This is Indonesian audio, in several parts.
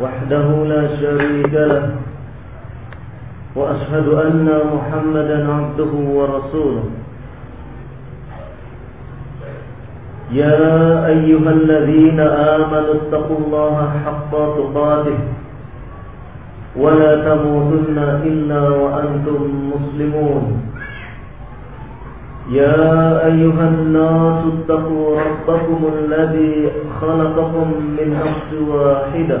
وحده لا شريك له وأشهد أن محمدا عبده ورسوله. يا أيها الذين آمنوا اتقوا الله حق تقاته ولا تموتن إلا وأنتم مسلمون. يا أيها الناس اتقوا ربكم الذي خلقكم من نفس واحدة.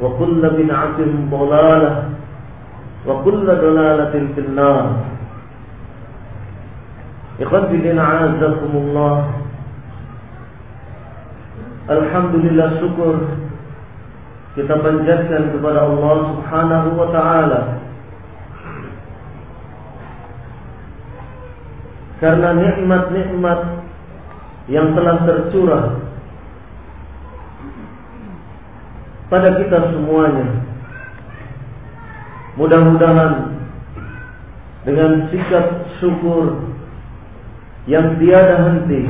وكل بدعة ضلالة وكل ضلالة في النار إخوتي الدين عزكم الله Alhamdulillah syukur kita panjatkan kepada Allah Subhanahu wa taala karena nikmat-nikmat yang telah tercurah pada kita semuanya. Mudah-mudahan dengan sikap syukur yang tiada henti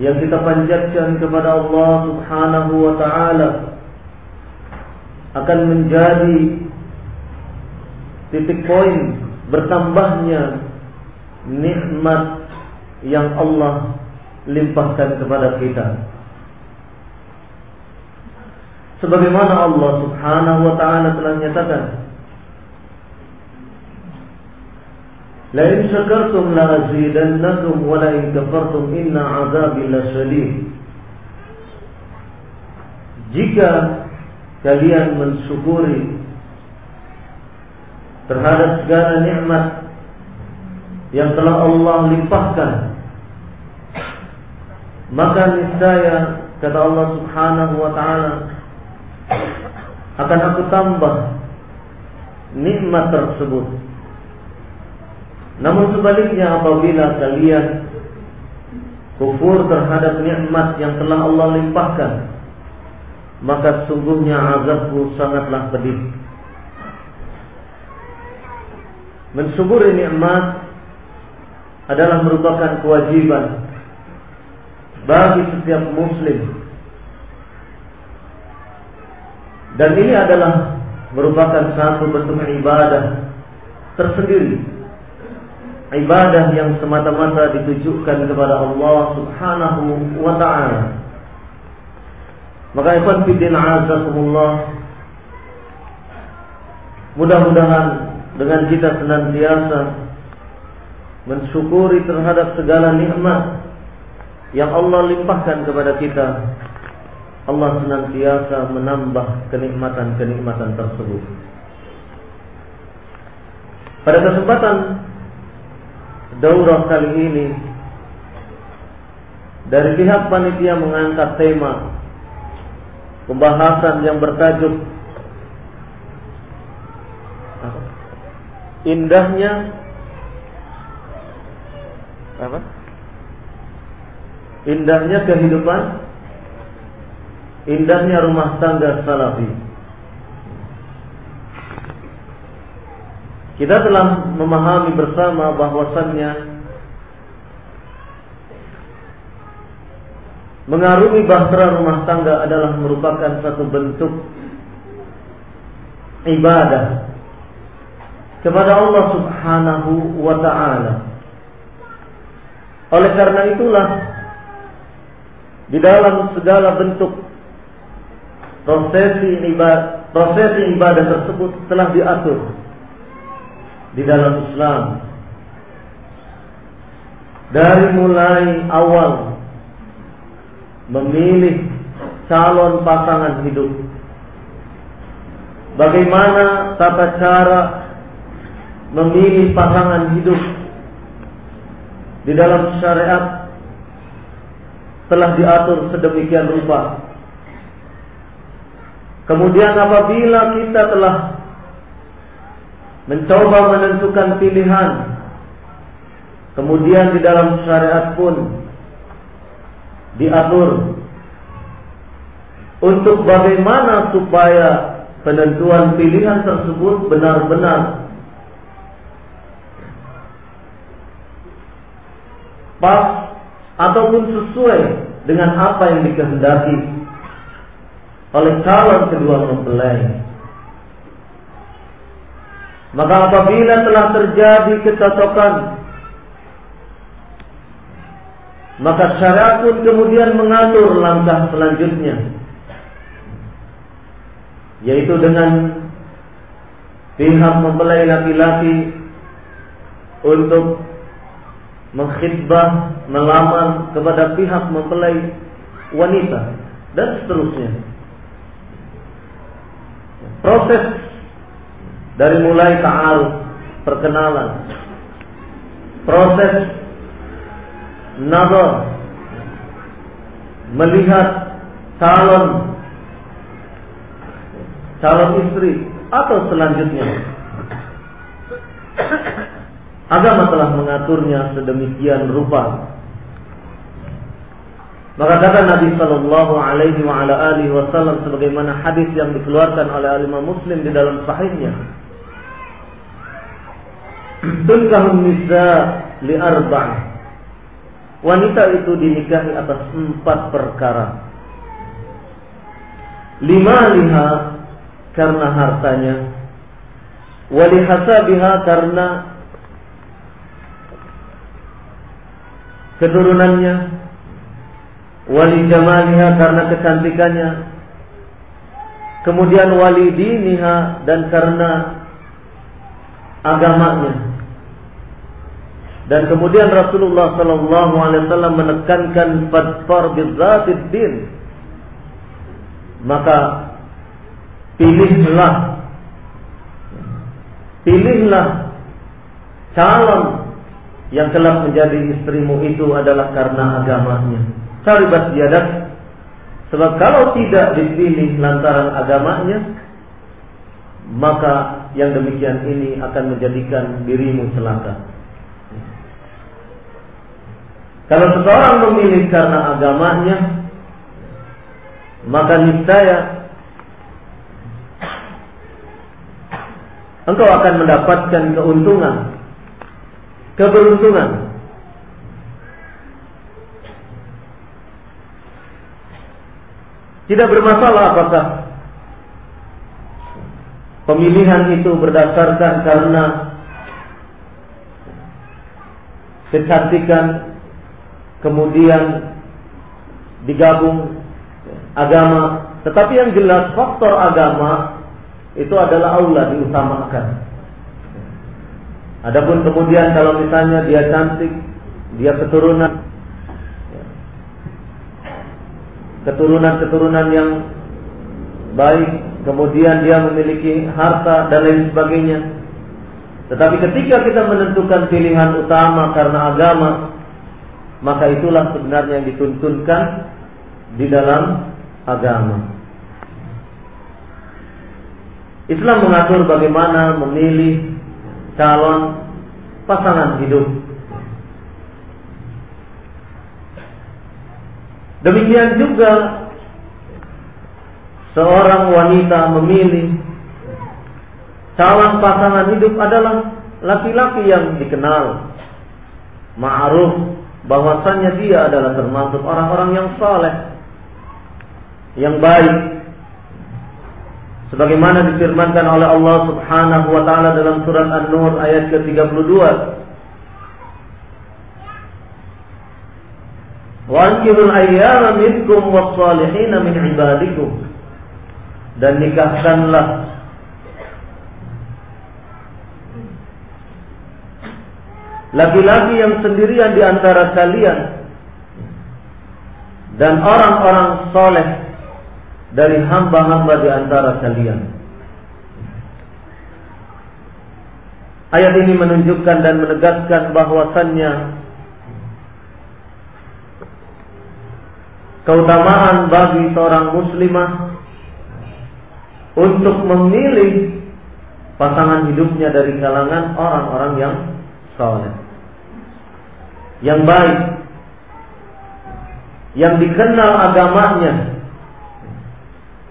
yang kita panjatkan kepada Allah Subhanahu wa taala akan menjadi titik poin bertambahnya nikmat yang Allah limpahkan kepada kita. Sebagaimana Allah Subhanahu wa taala telah nyatakan La in syakartum la azidannakum wa la in kafartum inna azabi lasyadid. Jika kalian mensyukuri terhadap segala nikmat yang telah Allah limpahkan maka niscaya kata Allah Subhanahu wa taala akan aku tambah nikmat tersebut namun sebaliknya apabila kalian kufur terhadap nikmat yang telah Allah limpahkan, maka sungguhnya azabku sangatlah pedih. Mensyukuri nikmat adalah merupakan kewajiban bagi setiap muslim. Dan ini adalah merupakan satu bentuk ibadah tersendiri ibadah yang semata-mata ditujukan kepada Allah Subhanahu wa taala. Maka ikhwan fillah azakumullah mudah-mudahan dengan kita senantiasa mensyukuri terhadap segala nikmat yang Allah limpahkan kepada kita. Allah senantiasa menambah kenikmatan-kenikmatan tersebut. Pada kesempatan daurah kali ini dari pihak panitia mengangkat tema pembahasan yang bertajuk indahnya apa? Indahnya kehidupan, indahnya rumah tangga salafi. kita telah memahami bersama bahwasannya mengarungi bahtera rumah tangga adalah merupakan satu bentuk ibadah kepada Allah Subhanahu wa taala. Oleh karena itulah di dalam segala bentuk prosesi ibadah, prosesi ibadah tersebut telah diatur di dalam Islam. Dari mulai awal memilih calon pasangan hidup. Bagaimana tata cara memilih pasangan hidup di dalam syariat telah diatur sedemikian rupa. Kemudian apabila kita telah mencoba menentukan pilihan, kemudian di dalam syariat pun diatur untuk bagaimana supaya penentuan pilihan tersebut benar-benar pas ataupun sesuai dengan apa yang dikehendaki oleh calon kedua mempelai. Maka apabila telah terjadi kecocokan maka syariat pun kemudian mengatur langkah selanjutnya yaitu dengan pihak mempelai laki-laki untuk mengkhidbah, melamar kepada pihak mempelai wanita dan seterusnya. Proses dari mulai ta'al perkenalan, proses nazar melihat calon calon istri atau selanjutnya Agama telah mengaturnya sedemikian rupa. Maka kata Nabi Shallallahu Alaihi wa ala alihi Wasallam sebagaimana hadis yang dikeluarkan oleh Imam Muslim di dalam sahihnya. Tunkahun nisa li arba' Wanita itu dinikahi atas empat perkara. Lima liha karena hartanya, walihasabiha karena keturunannya wali jamaliha karena kecantikannya. Kemudian wali diniha dan karena agamanya. Dan kemudian Rasulullah Sallallahu Alaihi Wasallam menekankan fadfar bidzatid din maka pilihlah pilihlah calon yang telah menjadi istrimu itu adalah karena agamanya. Saribat yadak. Sebab kalau tidak dipilih lantaran agamanya, maka yang demikian ini akan menjadikan dirimu celaka. Kalau seseorang memilih karena agamanya, maka niscaya engkau akan mendapatkan keuntungan keberuntungan. Tidak bermasalah apakah pemilihan itu berdasarkan karena kecantikan kemudian digabung agama. Tetapi yang jelas faktor agama itu adalah Allah diutamakan Adapun kemudian kalau misalnya dia cantik, dia keturunan keturunan-keturunan yang baik, kemudian dia memiliki harta dan lain sebagainya. Tetapi ketika kita menentukan pilihan utama karena agama, maka itulah sebenarnya yang dituntunkan di dalam agama. Islam mengatur bagaimana memilih calon pasangan hidup. Demikian juga seorang wanita memilih calon pasangan hidup adalah laki-laki yang dikenal, ma'ruf bahwasannya dia adalah termasuk orang-orang yang saleh, yang baik. Sebagaimana difirmankan oleh Allah Subhanahu wa taala dalam surat An-Nur ayat ke-32. Wa ankirul ayyama minkum was-salihin min ibadikum. Dan nikahkanlah laki-laki yang sendirian di antara kalian dan orang-orang soleh dari hamba-hamba di antara kalian. Ayat ini menunjukkan dan menegaskan bahwasannya keutamaan bagi seorang muslimah untuk memilih pasangan hidupnya dari kalangan orang-orang yang soleh. Yang baik, yang dikenal agamanya,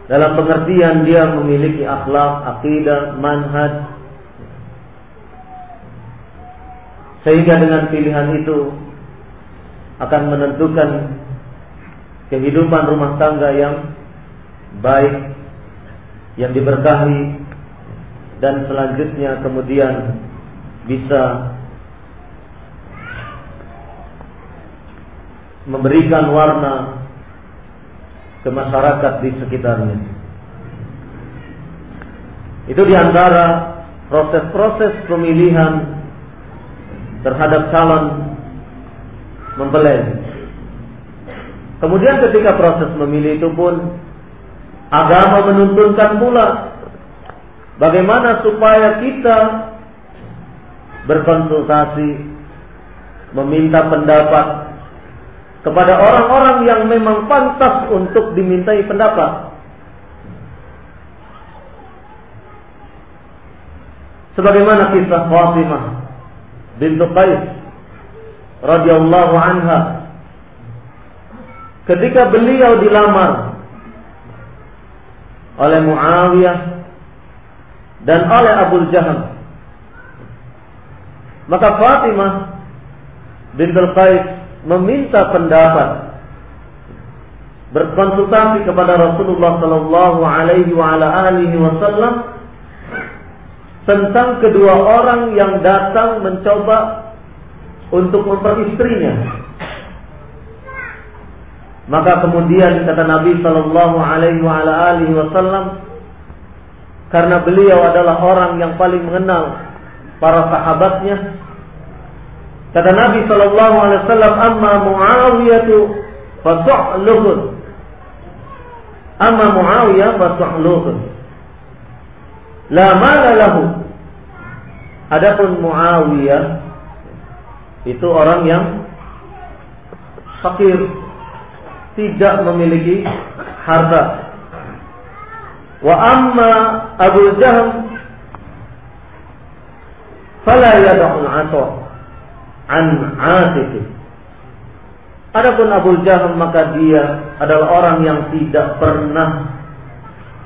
dalam pengertian dia memiliki akhlak, akidah, manhaj, sehingga dengan pilihan itu akan menentukan kehidupan rumah tangga yang baik, yang diberkahi, dan selanjutnya kemudian bisa memberikan warna ke masyarakat di sekitarnya. Itu di antara proses-proses pemilihan terhadap calon mempelai. Kemudian ketika proses memilih itu pun agama menuntunkan pula bagaimana supaya kita berkonsultasi, meminta pendapat kepada orang-orang yang memang pantas untuk dimintai pendapat. Sebagaimana kisah Fatimah bintu Qais radhiyallahu anha ketika beliau dilamar oleh Muawiyah dan oleh Abu Jahal maka Fatimah bintu Qais meminta pendapat berkonsultasi kepada Rasulullah Sallallahu Alaihi Wasallam tentang kedua orang yang datang mencoba untuk memperistrinya. Maka kemudian kata Nabi Sallallahu Alaihi Wasallam, karena beliau adalah orang yang paling mengenal para sahabatnya, Kata Nabi Shallallahu Alaihi Wasallam, "Amma Muawiyah tu fasu'luhun." Amma Muawiyah fasu'luhun. La mala lahu. Adapun Muawiyah itu orang yang fakir, tidak memiliki harta. Wa amma Abu Jahm fala yad'ul 'ata an atiqi. Adapun Abu Jahal maka dia adalah orang yang tidak pernah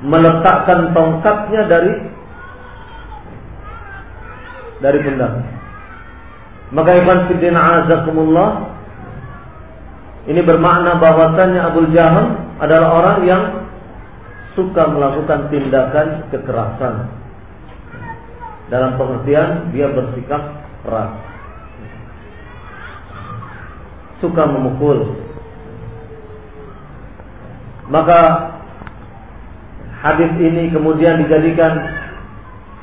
meletakkan tongkatnya dari dari pundak. Maka Ibn Fiddin Azakumullah ini bermakna bahwasannya Abu Jahal adalah orang yang suka melakukan tindakan kekerasan. Dalam pengertian dia bersikap keras suka memukul. Maka hadis ini kemudian dijadikan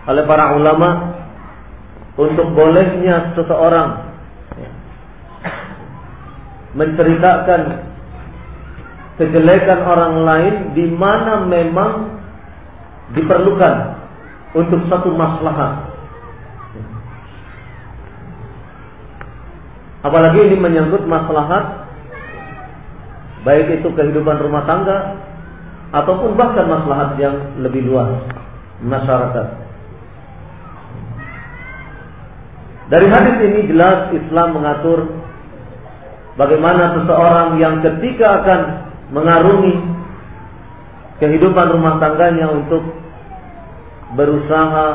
oleh para ulama untuk bolehnya seseorang menceritakan kejelekan orang lain di mana memang diperlukan untuk satu maslahat Apalagi ini menyangkut maslahat baik itu kehidupan rumah tangga ataupun bahkan maslahat yang lebih luas masyarakat. Dari hadis ini jelas Islam mengatur bagaimana seseorang yang ketika akan mengarungi kehidupan rumah tangganya untuk berusaha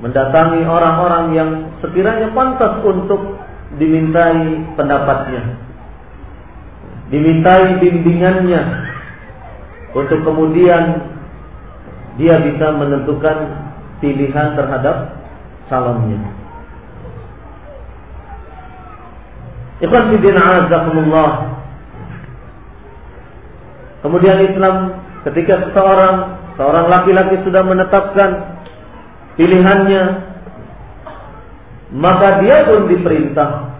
mendatangi orang-orang yang sekiranya pantas untuk dimintai pendapatnya, dimintai bimbingannya, untuk kemudian dia bisa menentukan pilihan terhadap calonnya. Ikhwan Azakumullah Kemudian Islam ketika seseorang seorang laki-laki sudah menetapkan pilihannya maka dia pun diperintah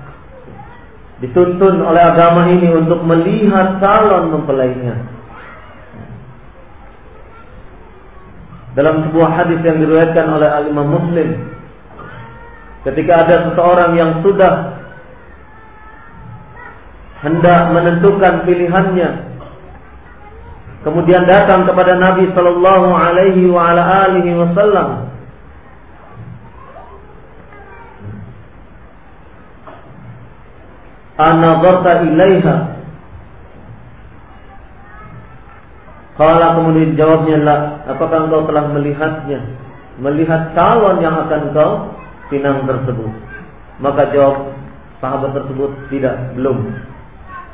dituntun oleh agama ini untuk melihat calon mempelainya. Dalam sebuah hadis yang diriwayatkan oleh Al Imam Muslim ketika ada seseorang yang sudah hendak menentukan pilihannya kemudian datang kepada Nabi sallallahu alaihi wa ala alihi wasallam Anadharta ilaiha Kalau kemudian jawabnya lah, apakah engkau telah melihatnya? Melihat calon yang akan engkau pinang tersebut. Maka jawab sahabat tersebut tidak, belum.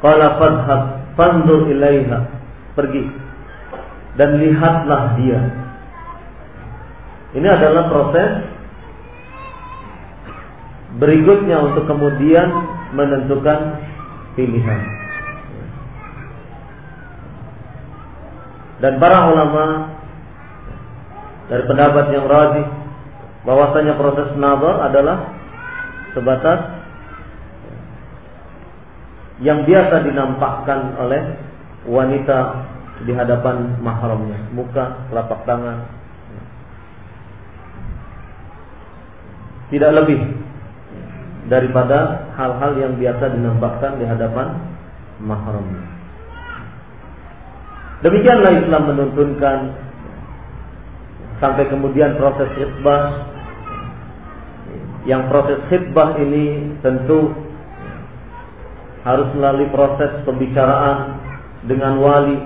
Kalau fadhab, fandur ilaiha. Pergi. Dan lihatlah dia. Ini adalah proses berikutnya untuk kemudian menentukan pilihan. dan para ulama dari pendapat yang rajih bahwasanya proses nazar adalah sebatas yang biasa dinampakkan oleh wanita di hadapan mahramnya, muka, telapak tangan. Tidak lebih daripada hal-hal yang biasa dinampakkan di hadapan mahramnya. Demikianlah Islam menuntunkan sampai kemudian proses khidbah yang proses khidbah ini tentu harus melalui proses pembicaraan dengan wali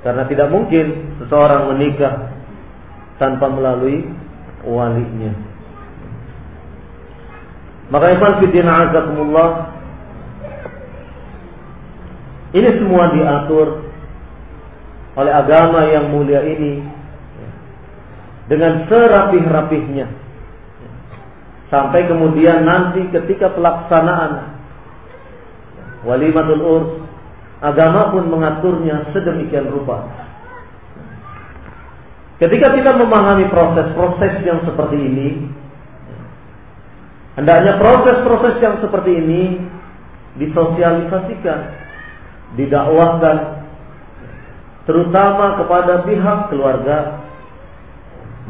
karena tidak mungkin seseorang menikah tanpa melalui walinya. Maka iman fitina azakumullah ini semua diatur oleh agama yang mulia ini dengan serapih-rapihnya. Sampai kemudian nanti ketika pelaksanaan walimatul urs, agama pun mengaturnya sedemikian rupa. Ketika kita memahami proses-proses yang seperti ini, hendaknya proses-proses yang seperti ini disosialisasikan didakwahkan terutama kepada pihak keluarga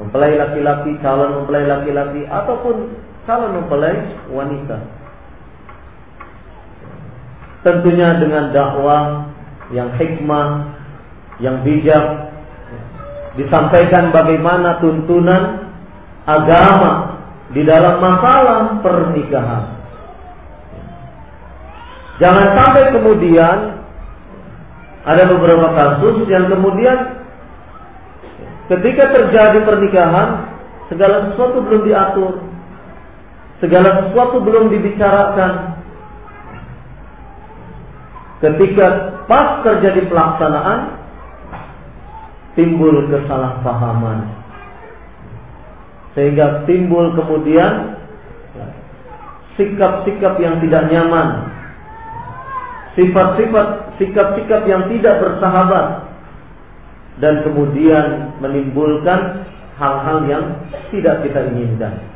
mempelai laki-laki, calon mempelai laki-laki ataupun calon mempelai wanita. Tentunya dengan dakwah yang hikmah, yang bijak, disampaikan bagaimana tuntunan agama di dalam masalah pernikahan. Jangan sampai kemudian ada beberapa kasus yang kemudian ketika terjadi pernikahan segala sesuatu belum diatur, segala sesuatu belum dibicarakan. Ketika pas terjadi pelaksanaan timbul kesalahpahaman. Sehingga timbul kemudian sikap-sikap yang tidak nyaman sifat-sifat sikap-sikap yang tidak bersahabat dan kemudian menimbulkan hal-hal yang tidak kita inginkan.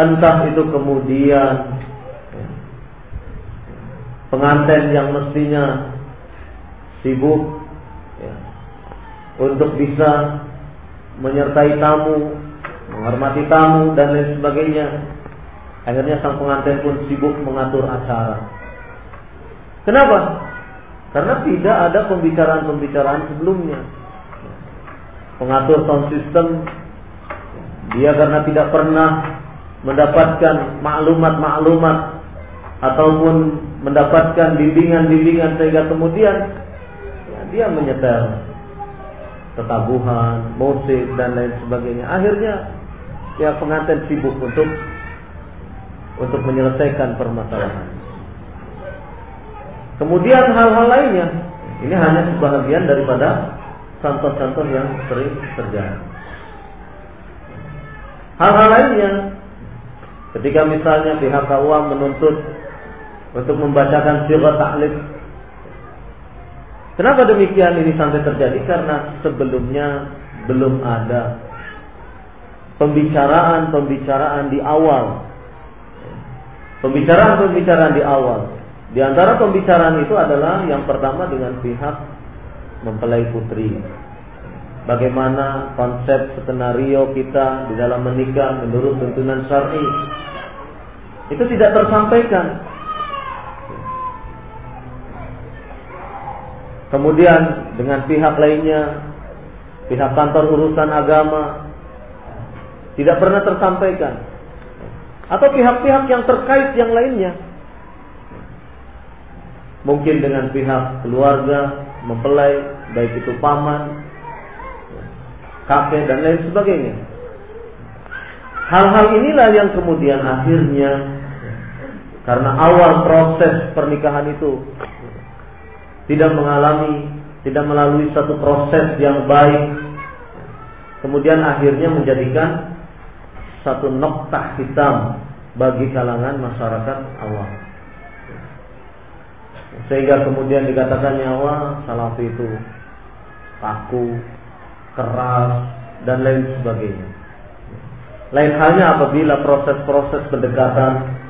Entah itu kemudian pengantin yang mestinya sibuk ya, untuk bisa menyertai tamu, menghormati tamu dan lain sebagainya Akhirnya sang pengantin pun sibuk mengatur acara. Kenapa? Karena tidak ada pembicaraan-pembicaraan sebelumnya. Pengatur sound system dia karena tidak pernah mendapatkan maklumat-maklumat ataupun mendapatkan bimbingan-bimbingan sehingga kemudian ya, dia menyetel tetabuhan, musik dan lain sebagainya. Akhirnya ya pengantin sibuk untuk untuk menyelesaikan permasalahan. Kemudian hal-hal lainnya, ini hanya sebahagian daripada contoh-contoh yang sering terjadi. Hal-hal lainnya, ketika misalnya pihak KUA menuntut untuk membacakan sirah taklif Kenapa demikian ini sampai terjadi? Karena sebelumnya belum ada pembicaraan-pembicaraan di awal. Pembicaraan-pembicaraan di awal. Di antara pembicaraan itu adalah yang pertama dengan pihak mempelai putri. Bagaimana konsep skenario kita di dalam menikah menurut tuntunan syar'i. Itu tidak tersampaikan. Kemudian dengan pihak lainnya, pihak kantor urusan agama tidak pernah tersampaikan. Atau pihak-pihak yang terkait yang lainnya. Mungkin dengan pihak keluarga, mempelai, baik itu paman, kakek dan lain sebagainya. Hal-hal inilah yang kemudian akhirnya karena awal proses pernikahan itu tidak mengalami, tidak melalui satu proses yang baik, kemudian akhirnya menjadikan satu noktah hitam bagi kalangan masyarakat awam. Sehingga kemudian dikatakan nyawa salafi itu kaku, keras, dan lain sebagainya. Lain halnya apabila proses-proses pendekatan,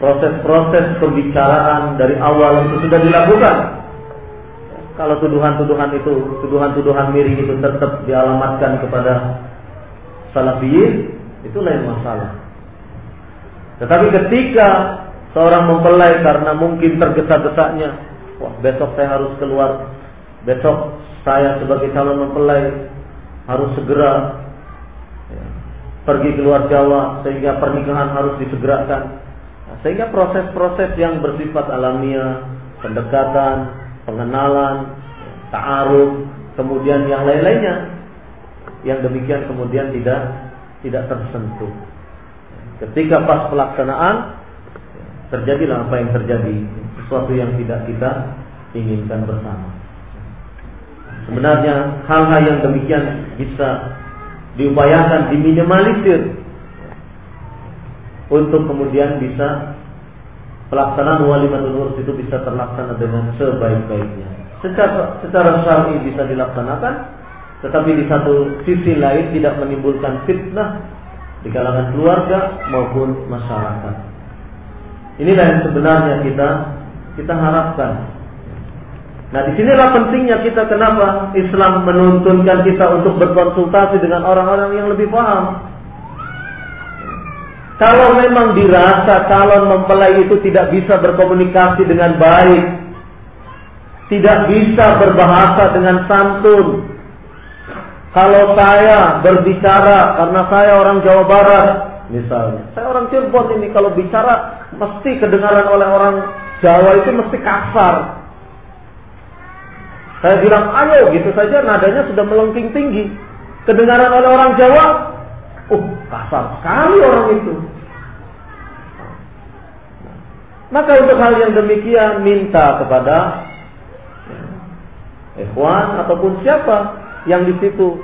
proses-proses pembicaraan dari awal itu sudah dilakukan, kalau tuduhan-tuduhan itu, tuduhan-tuduhan miring itu tetap dialamatkan kepada salafiyin, itu lain masalah. Tetapi ketika seorang mempelai karena mungkin tergesa-gesanya, wah besok saya harus keluar, besok saya sebagai calon mempelai harus segera ya, pergi keluar Jawa sehingga pernikahan harus disegerakan. Sehingga proses-proses yang bersifat alamiah, pendekatan, pengenalan, ta'aruf, kemudian yang lain-lainnya yang demikian kemudian tidak tidak tersentuh. Ketika pas pelaksanaan terjadilah apa yang terjadi, sesuatu yang tidak kita inginkan bersama. Sebenarnya hal-hal yang demikian bisa diupayakan diminimalisir untuk kemudian bisa pelaksanaan walimatul urus itu bisa terlaksana dengan sebaik-baiknya. Secara secara syar'i bisa dilaksanakan, tetapi di satu sisi lain tidak menimbulkan fitnah di kalangan keluarga maupun masyarakat. Inilah yang sebenarnya kita kita harapkan. Nah, di sinilah pentingnya kita kenapa Islam menuntunkan kita untuk berkonsultasi dengan orang-orang yang lebih paham. Kalau memang dirasa calon mempelai itu tidak bisa berkomunikasi dengan baik, tidak bisa berbahasa dengan santun. Kalau saya berbicara karena saya orang Jawa Barat, misalnya, saya orang Cirebon ini kalau bicara mesti kedengaran oleh orang Jawa itu mesti kasar. Saya bilang ayo gitu saja nadanya sudah melengking tinggi. Kedengaran oleh orang Jawa, oh kasar sekali orang itu. Maka untuk hal yang demikian minta kepada ikhwan ataupun siapa yang di situ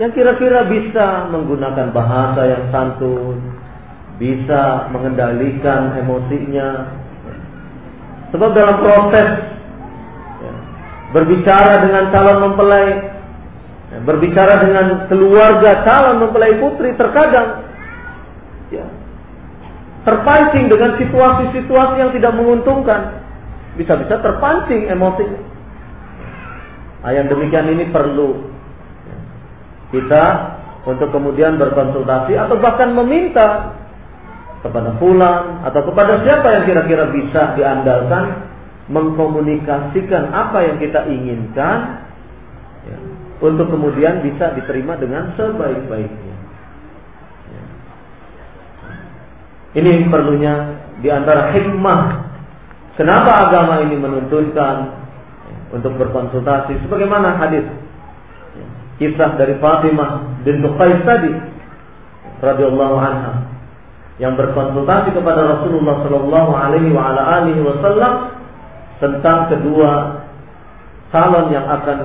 yang kira-kira bisa menggunakan bahasa yang santun, bisa mengendalikan emosinya. Sebab dalam proses ya, berbicara dengan calon mempelai, ya, berbicara dengan keluarga calon mempelai putri terkadang terpancing dengan situasi-situasi yang tidak menguntungkan. Bisa-bisa terpancing emosi. Nah, demikian ini perlu kita untuk kemudian berkonsultasi atau bahkan meminta kepada pulang atau kepada siapa yang kira-kira bisa diandalkan mengkomunikasikan apa yang kita inginkan ya, untuk kemudian bisa diterima dengan sebaik-baiknya. Ini perlunya di antara hikmah kenapa agama ini menuntunkan untuk berkonsultasi sebagaimana hadis kisah dari Fatimah bin Qais tadi radhiyallahu anha yang berkonsultasi kepada Rasulullah Shallallahu alaihi wasallam tentang kedua calon yang akan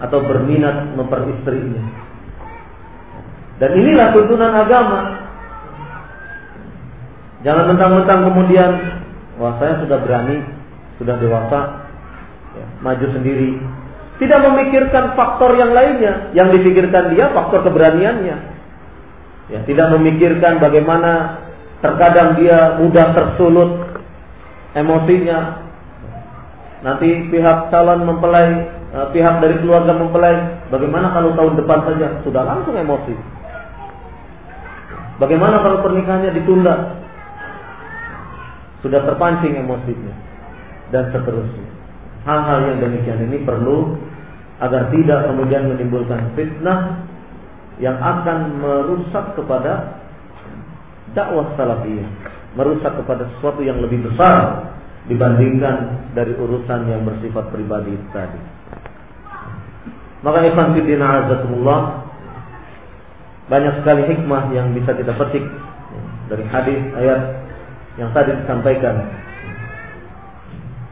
atau berminat memperistrinya. Dan inilah tuntunan agama. Jangan mentang-mentang kemudian, wah saya sudah berani, sudah dewasa, ya, maju sendiri. Tidak memikirkan faktor yang lainnya. Yang dipikirkan dia faktor keberaniannya. Ya, tidak memikirkan bagaimana terkadang dia mudah tersulut emosinya. Nanti pihak calon mempelai Eh, pihak dari keluarga mempelai, bagaimana kalau tahun depan saja sudah langsung emosi? Bagaimana kalau pernikahannya ditunda? Sudah terpancing emosinya dan seterusnya. Hal-hal yang demikian ini perlu agar tidak kemudian menimbulkan fitnah yang akan merusak kepada dakwah salafiyah, merusak kepada sesuatu yang lebih besar dibandingkan dari urusan yang bersifat pribadi tadi. Maka ikhwan fillah azakumullah banyak sekali hikmah yang bisa kita petik dari hadis ayat yang tadi disampaikan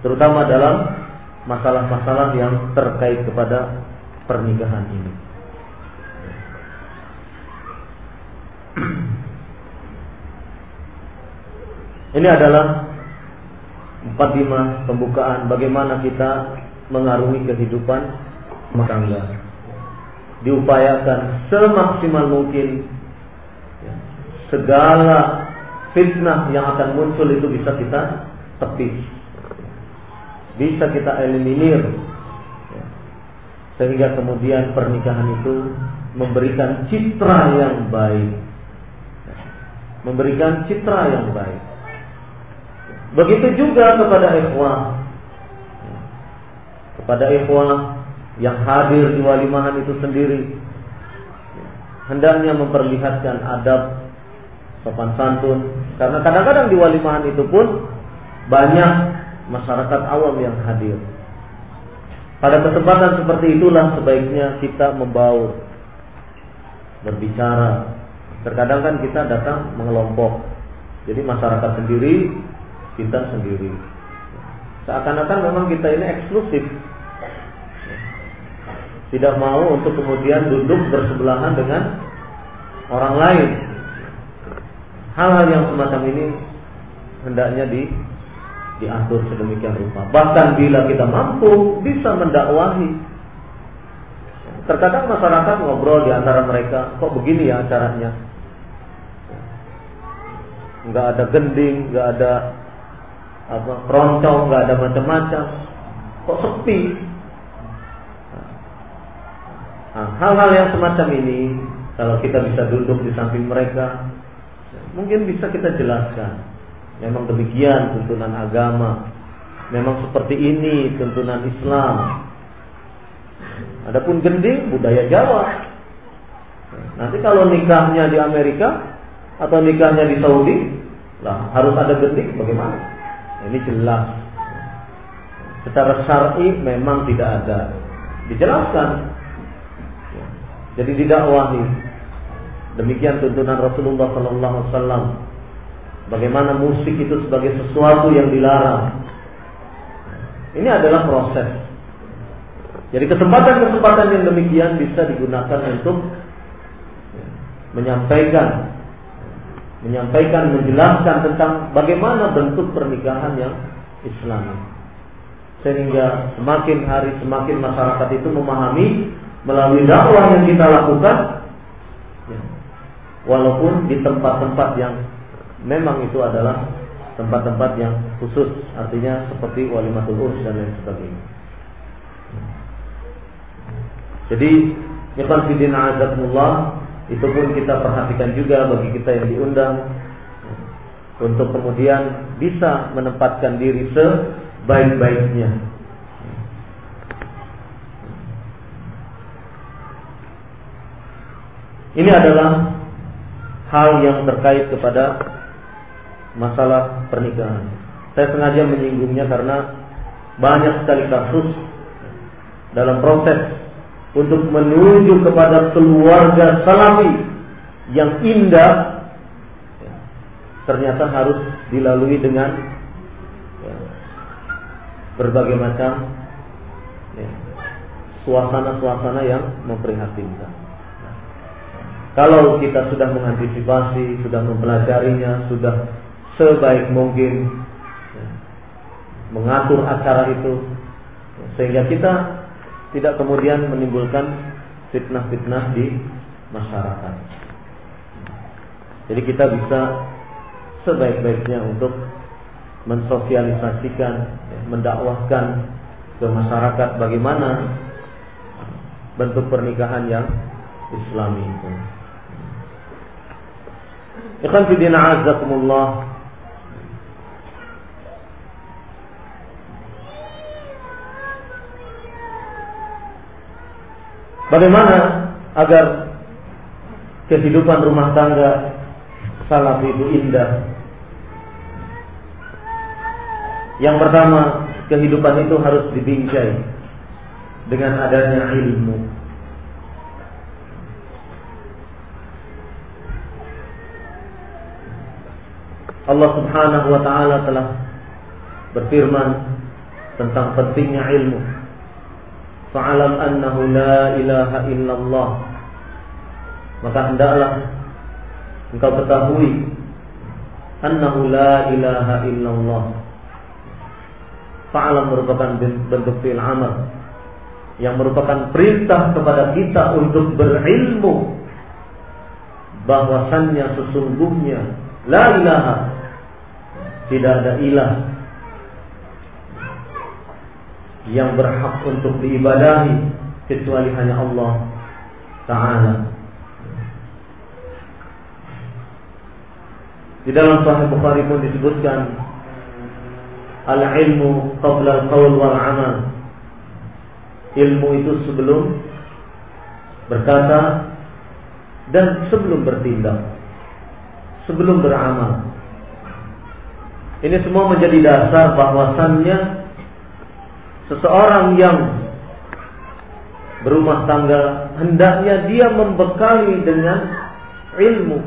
terutama dalam masalah-masalah yang terkait kepada pernikahan ini. Ini adalah empat lima pembukaan bagaimana kita mengarungi kehidupan tangga diupayakan semaksimal mungkin ya, segala fitnah yang akan muncul itu bisa kita tepis. Bisa kita eliminir. Ya, sehingga kemudian pernikahan itu memberikan citra yang baik. Memberikan citra yang baik. Begitu juga kepada ikhwah. Kepada ikhwah yang hadir di walimahan itu sendiri. Hendaknya memperlihatkan adab sopan santun karena kadang-kadang di walimahan itu pun banyak masyarakat awam yang hadir. Pada kesempatan seperti itulah sebaiknya kita membaur berbicara. Terkadang kan kita datang mengelompok. Jadi masyarakat sendiri, kita sendiri. Seakan-akan memang kita ini eksklusif tidak mau untuk kemudian duduk bersebelahan dengan orang lain. Hal-hal yang semacam ini hendaknya di diatur sedemikian rupa. Bahkan bila kita mampu bisa mendakwahi. Terkadang masyarakat ngobrol di antara mereka, kok begini ya acaranya? Enggak ada gending, enggak ada apa keroncong, enggak ada macam-macam. Kok sepi? Nah, hal-hal yang semacam ini kalau kita bisa duduk di samping mereka, mungkin bisa kita jelaskan. Memang demikian tuntunan agama. Memang seperti ini tuntunan Islam. Adapun gending budaya Jawa. Nanti kalau nikahnya di Amerika atau nikahnya di Saudi, lah harus ada gending bagaimana? Ini jelas. Secara syar'i memang tidak ada. Dijelaskan jadi didakwahi. Demikian tuntunan Rasulullah Sallallahu Alaihi Wasallam. Bagaimana musik itu sebagai sesuatu yang dilarang. Ini adalah proses. Jadi kesempatan-kesempatan yang demikian bisa digunakan untuk menyampaikan, menyampaikan, menjelaskan tentang bagaimana bentuk pernikahan yang Islami. Sehingga semakin hari semakin masyarakat itu memahami melalui dakwah yang kita lakukan walaupun di tempat-tempat yang memang itu adalah tempat-tempat yang khusus artinya seperti walimatul urs dan lain sebagainya. Jadi Ikhwan Fidin Azakumullah itu pun kita perhatikan juga bagi kita yang diundang untuk kemudian bisa menempatkan diri sebaik-baiknya. Ini adalah hal yang terkait kepada masalah pernikahan. Saya sengaja menyinggungnya karena banyak sekali kasus dalam proses untuk menuju kepada keluarga salafi yang indah ya, ternyata harus dilalui dengan ya, berbagai macam ya, suasana-suasana yang memprihatinkan. Kalau kita sudah mengantisipasi, sudah mempelajarinya, sudah sebaik mungkin ya, mengatur acara itu, sehingga kita tidak kemudian menimbulkan fitnah-fitnah di masyarakat. Jadi kita bisa sebaik-baiknya untuk mensosialisasikan, ya, mendakwahkan ke masyarakat bagaimana bentuk pernikahan yang islami itu. Ikhwan fi din azakumullah. Bagaimana agar kehidupan rumah tangga salaf itu indah? Yang pertama, kehidupan itu harus dibingkai dengan adanya ilmu. Allah Subhanahu wa taala telah berfirman tentang pentingnya ilmu. Fa'alam annahu la ilaha illallah. Maka hendaklah engkau ketahui annahu la ilaha illallah. Fa'alam merupakan bentuk fi'il amal yang merupakan perintah kepada kita untuk berilmu bahwasannya sesungguhnya la ilaha tidak ada ilah yang berhak untuk diibadahi kecuali hanya Allah Ta'ala. Di dalam Sahih Bukhari pun disebutkan al-ilmu qabla al-qawl wal amal. Ilmu itu sebelum berkata dan sebelum bertindak, sebelum beramal. Ini semua menjadi dasar bahwasannya seseorang yang berumah tangga hendaknya dia membekali dengan ilmu.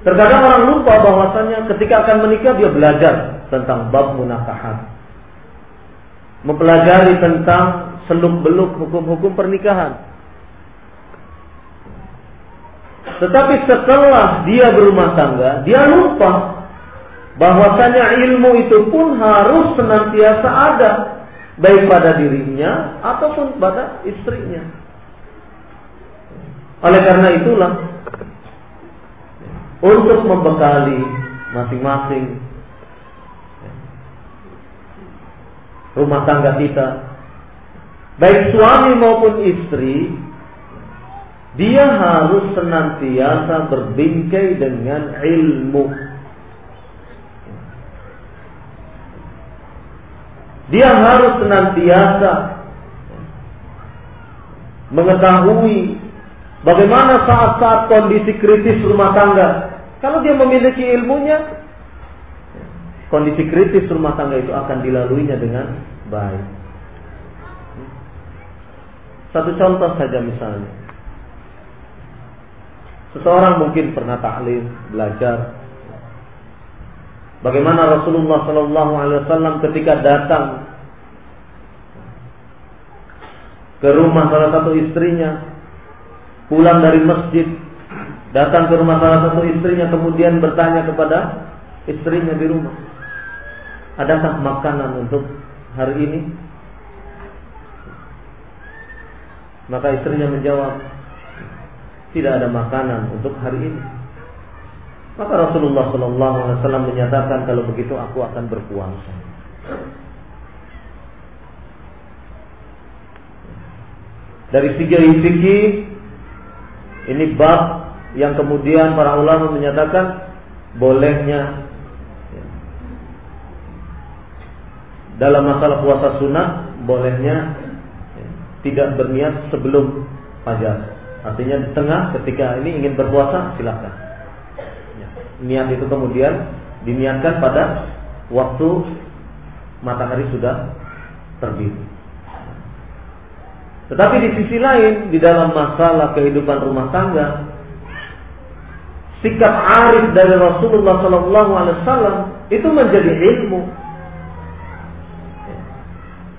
Terkadang orang lupa bahwasannya ketika akan menikah dia belajar tentang bab munakahat. Mempelajari tentang seluk-beluk hukum-hukum pernikahan. Tetapi setelah dia berumah tangga, dia lupa bahwasanya ilmu itu pun harus senantiasa ada baik pada dirinya ataupun pada istrinya. Oleh karena itulah untuk membekali masing-masing rumah tangga kita baik suami maupun istri dia harus senantiasa berbingkai dengan ilmu. Dia harus senantiasa mengetahui bagaimana saat-saat kondisi kritis rumah tangga. Kalau dia memiliki ilmunya, kondisi kritis rumah tangga itu akan dilaluinya dengan baik. Satu contoh saja misalnya. Seseorang mungkin pernah taklim, belajar. Bagaimana Rasulullah Shallallahu Alaihi Wasallam ketika datang ke rumah salah satu istrinya, pulang dari masjid, datang ke rumah salah satu istrinya, kemudian bertanya kepada istrinya di rumah, adakah makanan untuk hari ini? Maka istrinya menjawab, tidak ada makanan untuk hari ini. Maka Rasulullah Shallallahu Alaihi Wasallam menyatakan kalau begitu aku akan berpuasa. Dari segi fikih ini bab yang kemudian para ulama menyatakan bolehnya dalam masalah puasa sunnah bolehnya tidak berniat sebelum fajar. Artinya di tengah ketika ini ingin berpuasa silakan. Ya. Niat itu kemudian diniatkan pada waktu matahari sudah terbit. Tetapi di sisi lain, di dalam masalah kehidupan rumah tangga, sikap arif dari Rasulullah Sallallahu Alaihi Wasallam itu menjadi ilmu.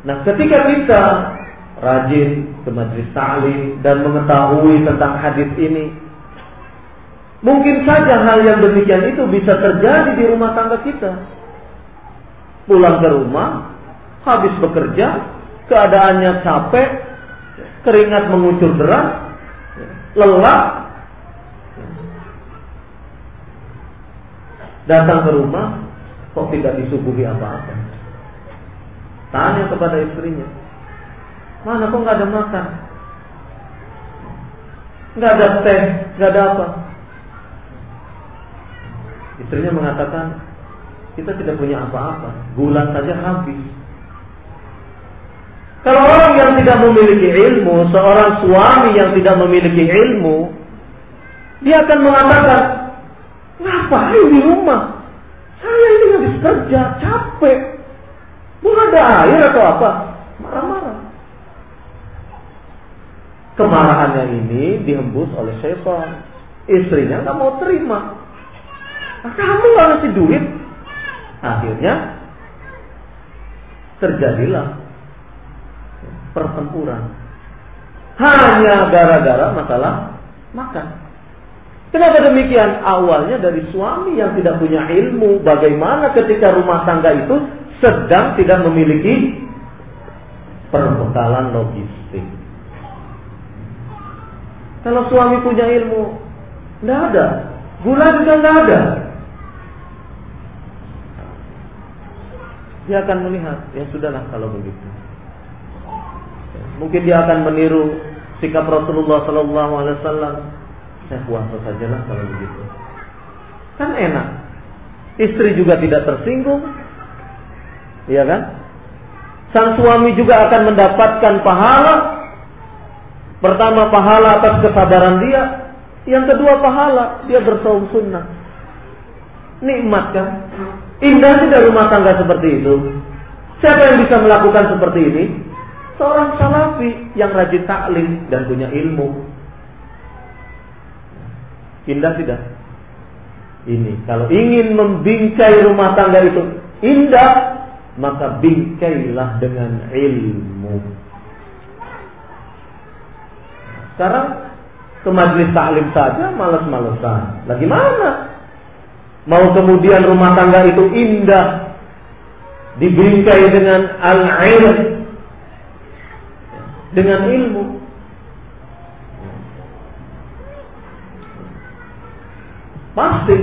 Nah, ketika kita rajin ke majlis ta'lim dan mengetahui tentang hadis ini, mungkin saja hal yang demikian itu bisa terjadi di rumah tangga kita. Pulang ke rumah, habis bekerja, keadaannya capek, keringat mengucur deras, lelah, datang ke rumah, kok tidak disuguhi apa-apa. Tanya kepada istrinya, mana kok nggak ada makan? Nggak ada teh, nggak ada apa. Istrinya mengatakan, kita tidak punya apa-apa, gula saja habis. Kalau orang yang tidak memiliki ilmu, seorang suami yang tidak memiliki ilmu, dia akan mengatakan, ngapain di rumah? Saya ini habis kerja, capek. Mau ada air atau apa? Marah-marah. Kemarahannya ini dihembus oleh setan. Istrinya nggak mau terima. Nah, kamu nggak ngasih duit. Akhirnya terjadilah pertempuran. Hanya gara-gara masalah makan. Kenapa demikian? Awalnya dari suami yang tidak punya ilmu bagaimana ketika rumah tangga itu sedang tidak memiliki perbekalan logistik. Kalau suami punya ilmu, tidak ada. Gula juga tidak ada. Dia akan melihat, ya sudahlah kalau begitu. Mungkin dia akan meniru sikap Rasulullah Sallallahu Alaihi Wasallam. Saya puasa sajalah kalau begitu. Kan enak. Istri juga tidak tersinggung, iya kan? Sang suami juga akan mendapatkan pahala. Pertama pahala atas kesabaran dia, yang kedua pahala dia bersaum sunnah. Nikmat kan? Indah tidak rumah tangga seperti itu. Siapa yang bisa melakukan seperti ini? Seorang salafi yang rajin taklim dan punya ilmu. Indah tidak? Ini kalau ingin membingkai rumah tangga itu indah, maka bingkailah dengan ilmu. Sekarang ke majelis taklim saja malas-malesan. Lagi mana? Mau kemudian rumah tangga itu indah dibingkai dengan al-ilm dengan ilmu. Pasti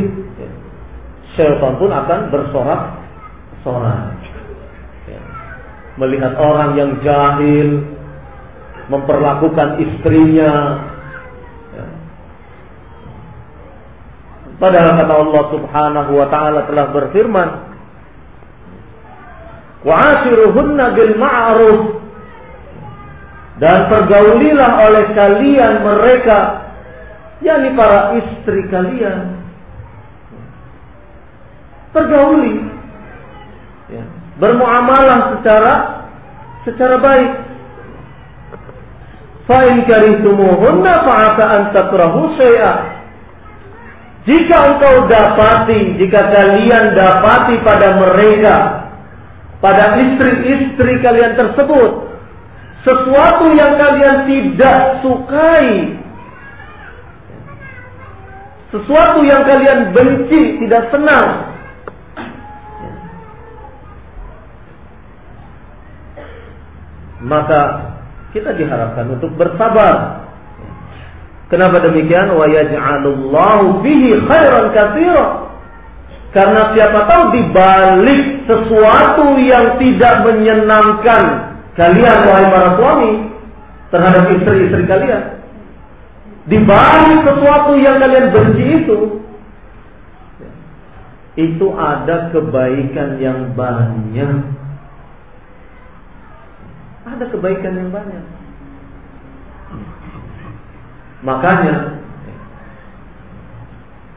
syaitan pun akan bersorak-sorak. Melihat orang yang jahil memperlakukan istrinya. Padahal kata Allah Subhanahu wa taala telah berfirman, "Wa bil ma'ruf. Dan pergaulilah oleh kalian mereka yakni para istri kalian. Pergauli ya. bermuamalah secara secara baik fa in karihtumuhunna fa'asa an takrahu syai'a. Jika engkau dapati jika kalian dapati pada mereka pada istri-istri kalian tersebut sesuatu yang kalian tidak sukai, sesuatu yang kalian benci, tidak senang, maka kita diharapkan untuk bersabar. Kenapa demikian? Wa yaj'alullahu bihi khairan katsira. Karena siapa tahu di balik sesuatu yang tidak menyenangkan kalian wahai para suami terhadap istri-istri kalian. Di balik sesuatu yang kalian benci itu, itu ada kebaikan yang banyak. Ada kebaikan yang banyak. Makanya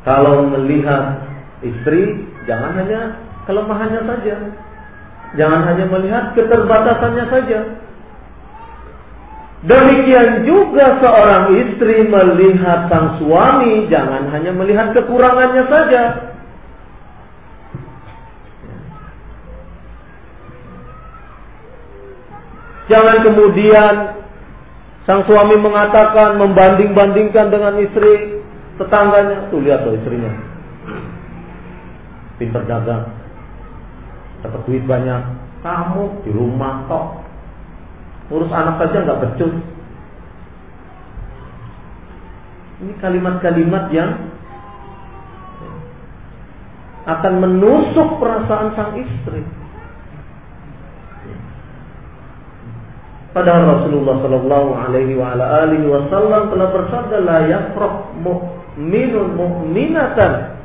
kalau melihat istri jangan hanya kelemahannya saja, Jangan hanya melihat keterbatasannya saja. Demikian juga seorang istri melihat sang suami jangan hanya melihat kekurangannya saja. Jangan kemudian sang suami mengatakan membanding-bandingkan dengan istri tetangganya. Tuh lihat tuh istrinya. Pinter dagang. Dapat duit banyak. Kamu di rumah kok Urus anak saja nggak becus. Ini kalimat-kalimat yang akan menusuk perasaan sang istri. Padahal Rasulullah Shallallahu Alaihi Wasallam telah bersabda la yafraq mu'minun mu'minatan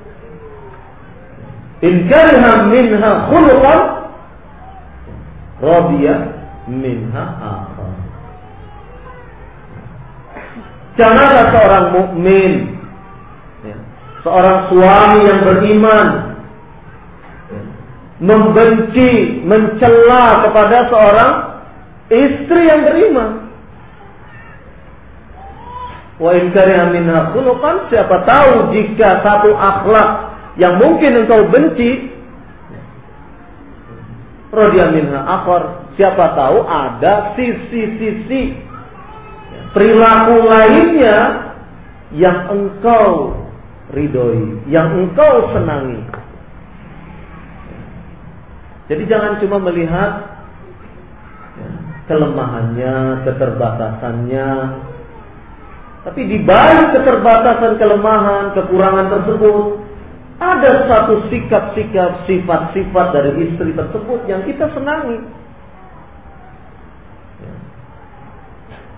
in kariha minha khuluqan radiya minha akhar. Janganlah seorang mukmin, ya, seorang suami yang beriman, membenci, mencela kepada seorang istri yang beriman. Wa in minha khuluqan, siapa tahu jika satu akhlak yang mungkin engkau benci, Rodiya minha akhar Siapa tahu ada sisi-sisi perilaku lainnya yang engkau ridhoi, yang engkau senangi. Jadi jangan cuma melihat kelemahannya, keterbatasannya, tapi di balik keterbatasan, kelemahan, kekurangan tersebut, ada satu sikap-sikap, sifat-sifat dari istri tersebut yang kita senangi.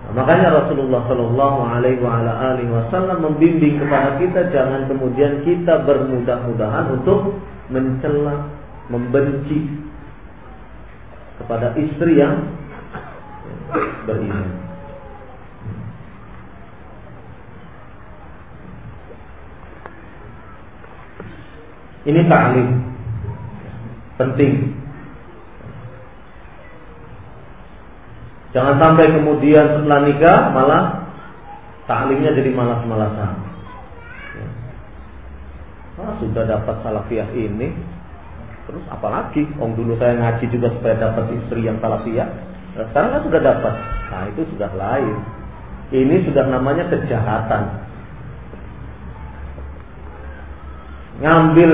Nah, makanya Rasulullah Shallallahu Alaihi Wasallam membimbing kepada kita jangan kemudian kita bermudah-mudahan untuk mencela, membenci kepada istri yang beriman. Ini taklim penting Jangan sampai kemudian setelah nikah malah taklimnya jadi malas-malasan. Ya. Ah, sudah dapat salafiyah ini, terus apalagi? Om dulu saya ngaji juga supaya dapat istri yang salafiyah. Nah, sekarang kan sudah dapat. Nah itu sudah lain. Ini sudah namanya kejahatan. Ngambil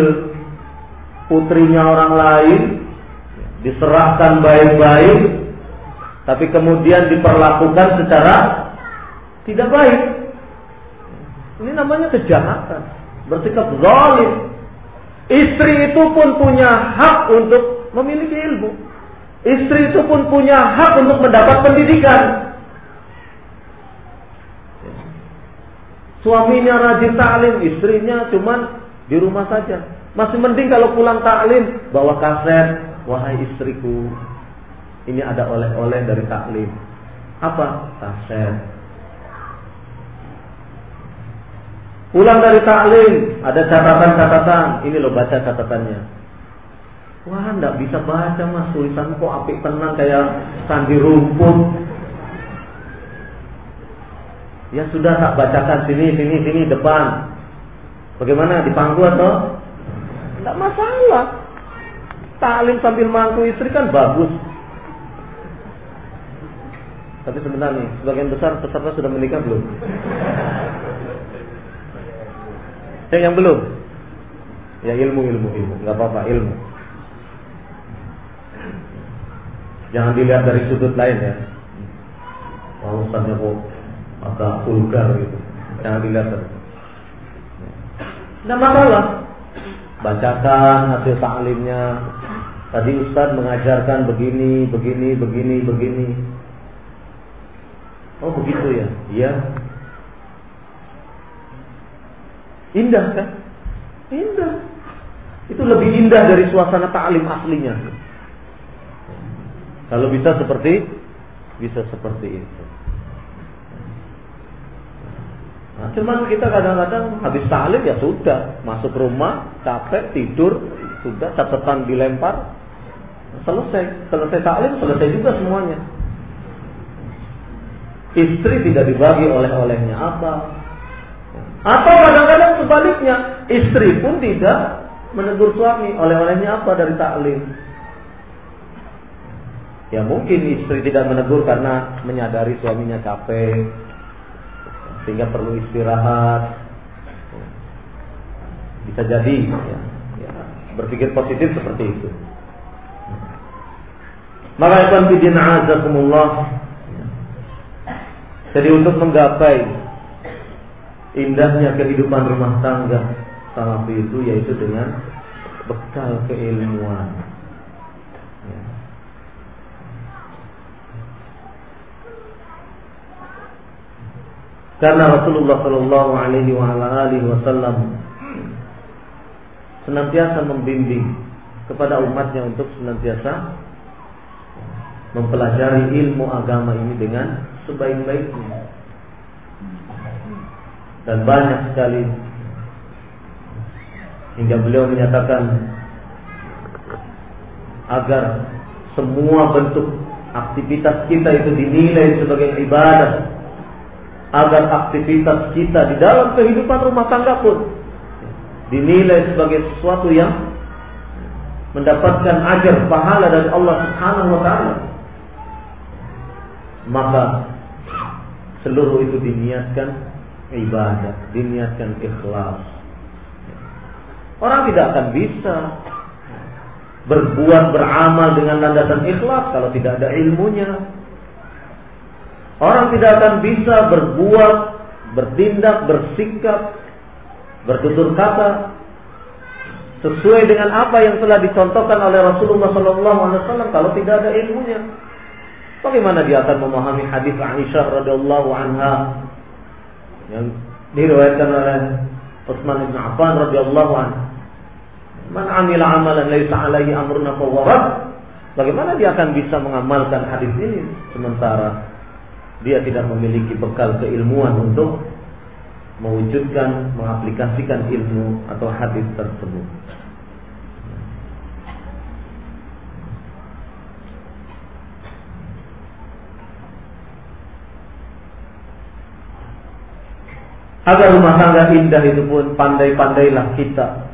putrinya orang lain, diserahkan baik-baik, tapi kemudian diperlakukan secara tidak baik. Ini namanya kejahatan, bersikap zalim. Istri itu pun punya hak untuk memiliki ilmu. Istri itu pun punya hak untuk mendapat pendidikan. Suaminya rajin taklim, istrinya cuman di rumah saja. Masih mending kalau pulang taklim bawa kaset, wahai istriku, ini ada oleh-oleh dari taklim. Apa? Kaset. Pulang dari taklim, ada catatan-catatan. Ini loh baca catatannya. Wah, ndak bisa baca mas tulisan kok apik tenang kayak sandi rumput. Ya sudah tak bacakan sini, sini, sini depan. Bagaimana di pangku atau? Tidak masalah. Taklim sambil mangku istri kan bagus. Tapi sebenarnya sebagian besar peserta sudah menikah belum? Yang yang belum? Ya ilmu ilmu ilmu, nggak apa-apa ilmu. Jangan dilihat dari sudut lain ya. Oh, ustaznya kok agak vulgar gitu. Jangan dilihat dari. Tidak masalah. Bacakan hasil taklimnya. Tadi Ustaz mengajarkan begini, begini, begini, begini. Oh begitu ya? Iya. Indah kan? Indah. Itu lebih indah dari suasana ta'lim aslinya. Kalau bisa seperti bisa seperti itu. Nah, cuman kita kadang-kadang habis ta'lim ya sudah, masuk rumah, capek, tidur, sudah catatan dilempar, selesai. Selesai ta'lim, selesai juga semuanya. Istri tidak dibagi oleh-olehnya apa. Atau kadang-kadang sebaliknya, istri pun tidak menegur suami oleh-olehnya apa dari taklim. Ya mungkin istri tidak menegur karena menyadari suaminya capek, sehingga perlu istirahat. Bisa jadi, ya, ya, berpikir positif seperti itu. Maka ikhwan bidin azakumullah. Jadi untuk menggapai indahnya kehidupan rumah tangga salafi itu yaitu dengan bekal keilmuan. Karena Rasulullah Shallallahu Alaihi Wasallam senantiasa membimbing kepada umatnya untuk senantiasa mempelajari ilmu agama ini dengan sebaik-baiknya. Dan banyak sekali hingga beliau menyatakan agar semua bentuk aktivitas kita itu dinilai sebagai ibadah agar aktivitas kita di dalam kehidupan rumah tangga pun dinilai sebagai sesuatu yang mendapatkan ajar pahala dari Allah Subhanahu wa taala maka seluruh itu diniatkan ibadah, diniatkan ikhlas. Orang tidak akan bisa berbuat beramal dengan landasan ikhlas kalau tidak ada ilmunya. Orang tidak akan bisa berbuat, bertindak, bersikap, bertutur kata sesuai dengan apa yang telah dicontohkan oleh Rasulullah SAW kalau tidak ada ilmunya. Bagaimana dia akan memahami hadis Aisyah radhiyallahu anha yang diriwayatkan oleh Utsman bin Affan radhiyallahu anhu. Man amila amalan laisa alaihi amruna fawarat. Bagaimana dia akan bisa mengamalkan hadis ini sementara dia tidak memiliki bekal keilmuan untuk mewujudkan, mengaplikasikan ilmu atau hadis tersebut. Agar rumah tangga indah itu pun pandai-pandailah kita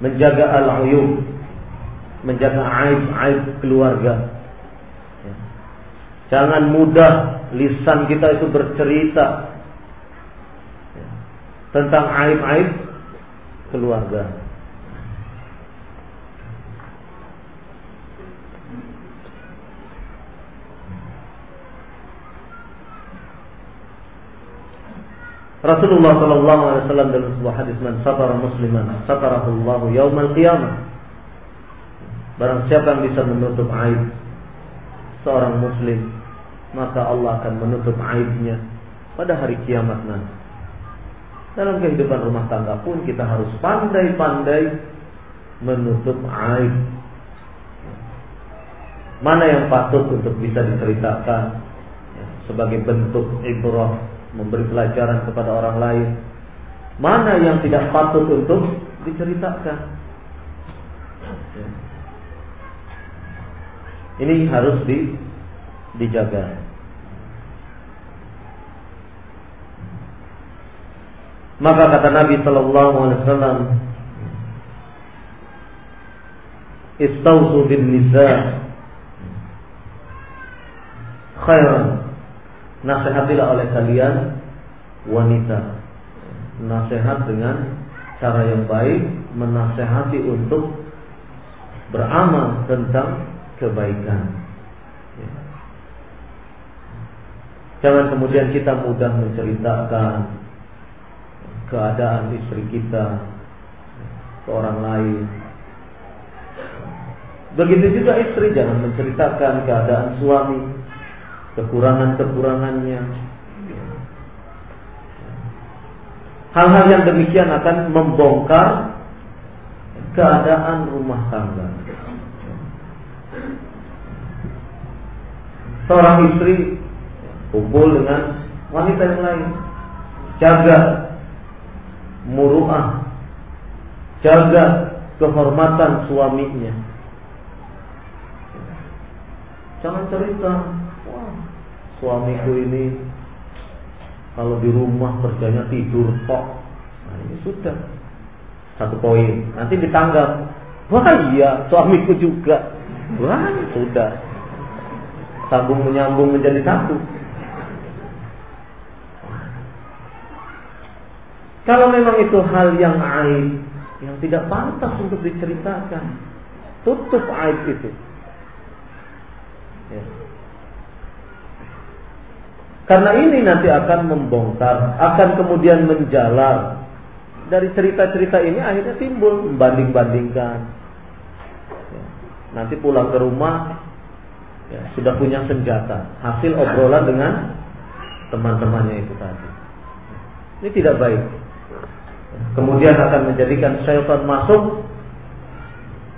menjaga al-uyub, menjaga aib-aib keluarga. Jangan mudah lisan kita itu bercerita tentang aib-aib keluarga. Rasulullah Shallallahu Alaihi Wasallam dalam sebuah hadis man satara musliman satarahullahu yaumal qiyamah. Barang siapa yang bisa menutup aib seorang muslim, maka Allah akan menutup aibnya pada hari kiamat nanti. Dalam kehidupan rumah tangga pun kita harus pandai-pandai menutup aib. Mana yang patut untuk bisa diceritakan ya, sebagai bentuk ibrah memberi pelajaran kepada orang lain. Mana yang tidak patut untuk diceritakan? Ya. Ini harus di, dijaga. Maka kata Nabi Sallallahu Alaihi Wasallam, Istausu bin nisa khairan nasihatilah oleh kalian wanita. Nasihat dengan cara yang baik, menasehati untuk beramal tentang kebaikan. Ya. Jangan kemudian kita mudah menceritakan keadaan istri kita ke orang lain. Begitu juga istri jangan menceritakan keadaan suami kekurangan-kekurangannya. Hal-hal yang demikian akan membongkar keadaan rumah tangga. Seorang istri kumpul dengan wanita yang lain. Jaga muruah. Jaga kehormatan suaminya. Jangan cerita suamiku ini kalau di rumah kerjanya tidur kok. Nah, ini sudah satu poin. Nanti ditanggap, wah iya suamiku juga. Wah sudah. Sambung menyambung menjadi satu. Kalau memang itu hal yang aib, yang tidak pantas untuk diceritakan, tutup aib itu. Ya. Karena ini nanti akan membongkar, akan kemudian menjalar. Dari cerita-cerita ini akhirnya timbul membanding-bandingkan. Ya. Nanti pulang ke rumah ya, sudah punya senjata, hasil obrolan dengan teman-temannya itu tadi. Ini tidak baik. Kemudian akan menjadikan syaitan masuk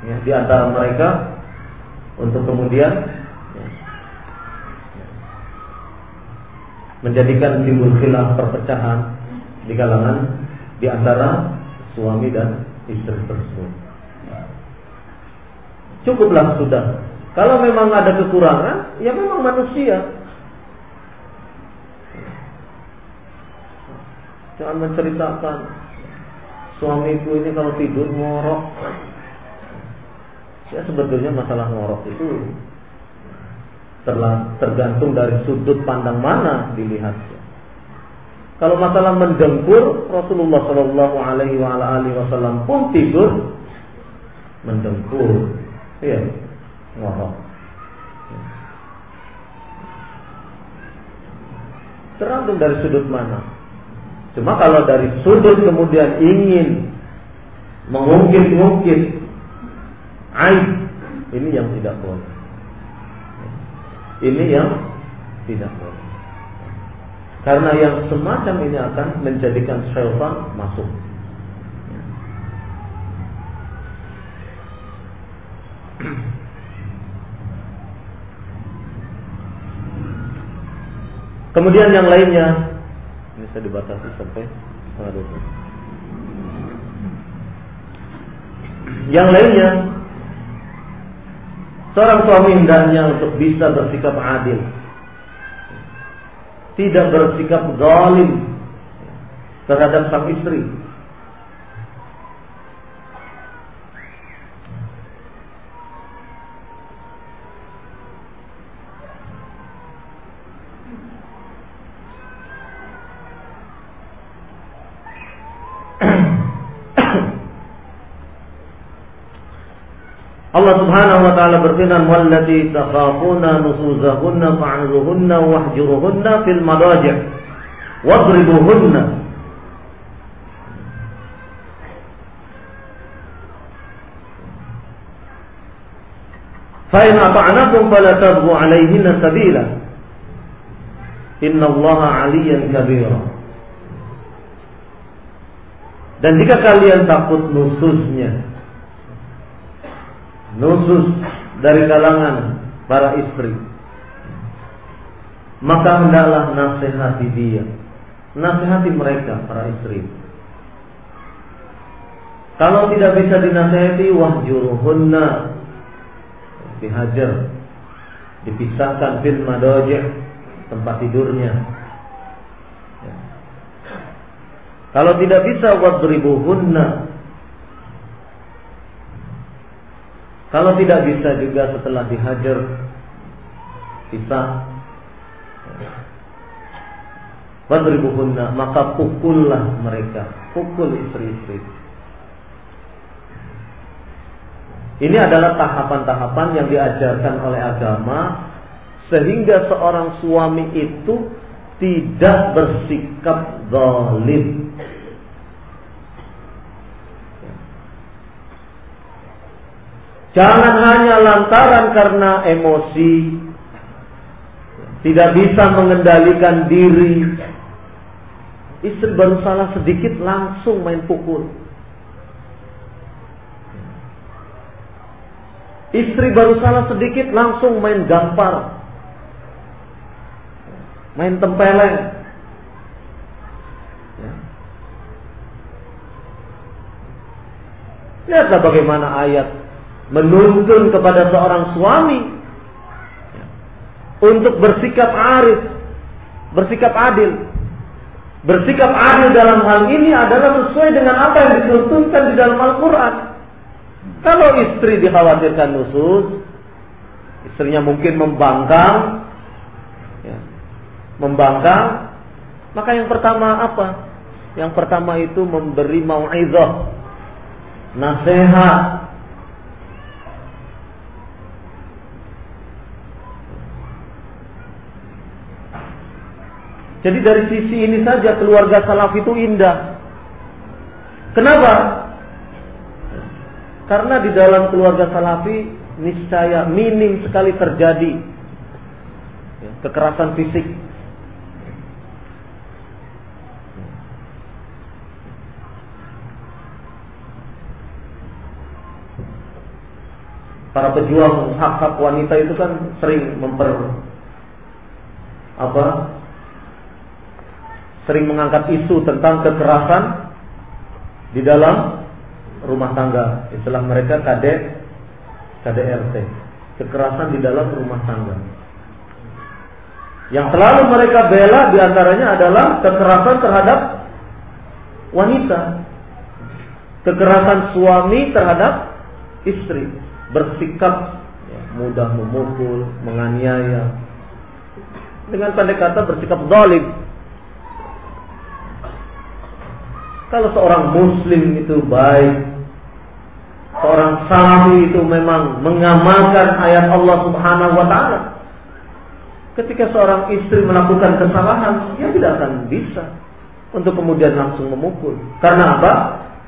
ya, di antara mereka untuk kemudian menjadikan timbul khilaf perpecahan di kalangan di antara suami dan istri tersebut. Cukuplah sudah. Kalau memang ada kekurangan, ya memang manusia. Jangan menceritakan suamiku ini kalau tidur ngorok. Ya sebetulnya masalah ngorok itu tergantung dari sudut pandang mana dilihatnya. Kalau masalah mendengkur, Rasulullah Shallallahu Alaihi Wasallam pun tidur mendengkur, iya, ngorok. Tergantung dari sudut mana. Cuma kalau dari sudut kemudian ingin mengungkit-ungkit aib, ini yang tidak boleh. Ini yang tidak boleh. Karena yang semacam ini akan menjadikan syaitan masuk. Kemudian yang lainnya, saya dibatasi sampai setengah dua Yang lainnya, Seorang suami hendaknya untuk bisa bersikap adil. Tidak bersikap zalim terhadap sang istri. Allah Subhanahu wa taala berfirman wallati takhafuna nusuzahunna fa'idhuhunna wahjuruhunna fil madaji' wadribuhunna فإن أطعنكم فلا تبغوا عليهن سبيلا إن الله عليا كبيرا Dan jika kalian takut nusuznya nusus dari kalangan para istri. Maka hendaklah nasihati dia. Nasihati mereka para istri. Kalau tidak bisa dinasihati wahjuruhunna. Dihajar dipisahkan fil madajih tempat tidurnya. Ya. kalau tidak bisa wadribuhunna Kalau tidak bisa juga setelah dihajar pisah Wadribuhunna maka pukullah mereka, pukul istri-istri. Ini adalah tahapan-tahapan yang diajarkan oleh agama sehingga seorang suami itu tidak bersikap zalim. Jangan hanya lantaran karena emosi, tidak bisa mengendalikan diri. Istri baru salah sedikit langsung main pukul. Istri baru salah sedikit langsung main gampar. Main tempeleng. Ya. Lihatlah bagaimana ayat menuntun kepada seorang suami untuk bersikap arif, bersikap adil. Bersikap adil dalam hal ini adalah sesuai dengan apa yang dituntunkan di dalam Al-Quran. Kalau istri dikhawatirkan nusus, istrinya mungkin membangkang, ya, membangkang, maka yang pertama apa? Yang pertama itu memberi mau'izah, nasihat, Jadi dari sisi ini saja keluarga salaf itu indah. Kenapa? Karena di dalam keluarga salafi niscaya minim sekali terjadi kekerasan fisik. Para pejuang hak-hak wanita itu kan sering memper apa sering mengangkat isu tentang kekerasan di dalam rumah tangga. Istilah mereka KD, KDRT. Kekerasan di dalam rumah tangga. Yang selalu mereka bela di antaranya adalah kekerasan terhadap wanita. Kekerasan suami terhadap istri. Bersikap ya, mudah memukul, menganiaya. Dengan pendek kata bersikap zalim Kalau seorang muslim itu baik, seorang salafi itu memang mengamalkan ayat Allah Subhanahu wa taala. Ketika seorang istri melakukan kesalahan, dia tidak akan bisa untuk kemudian langsung memukul. Karena apa?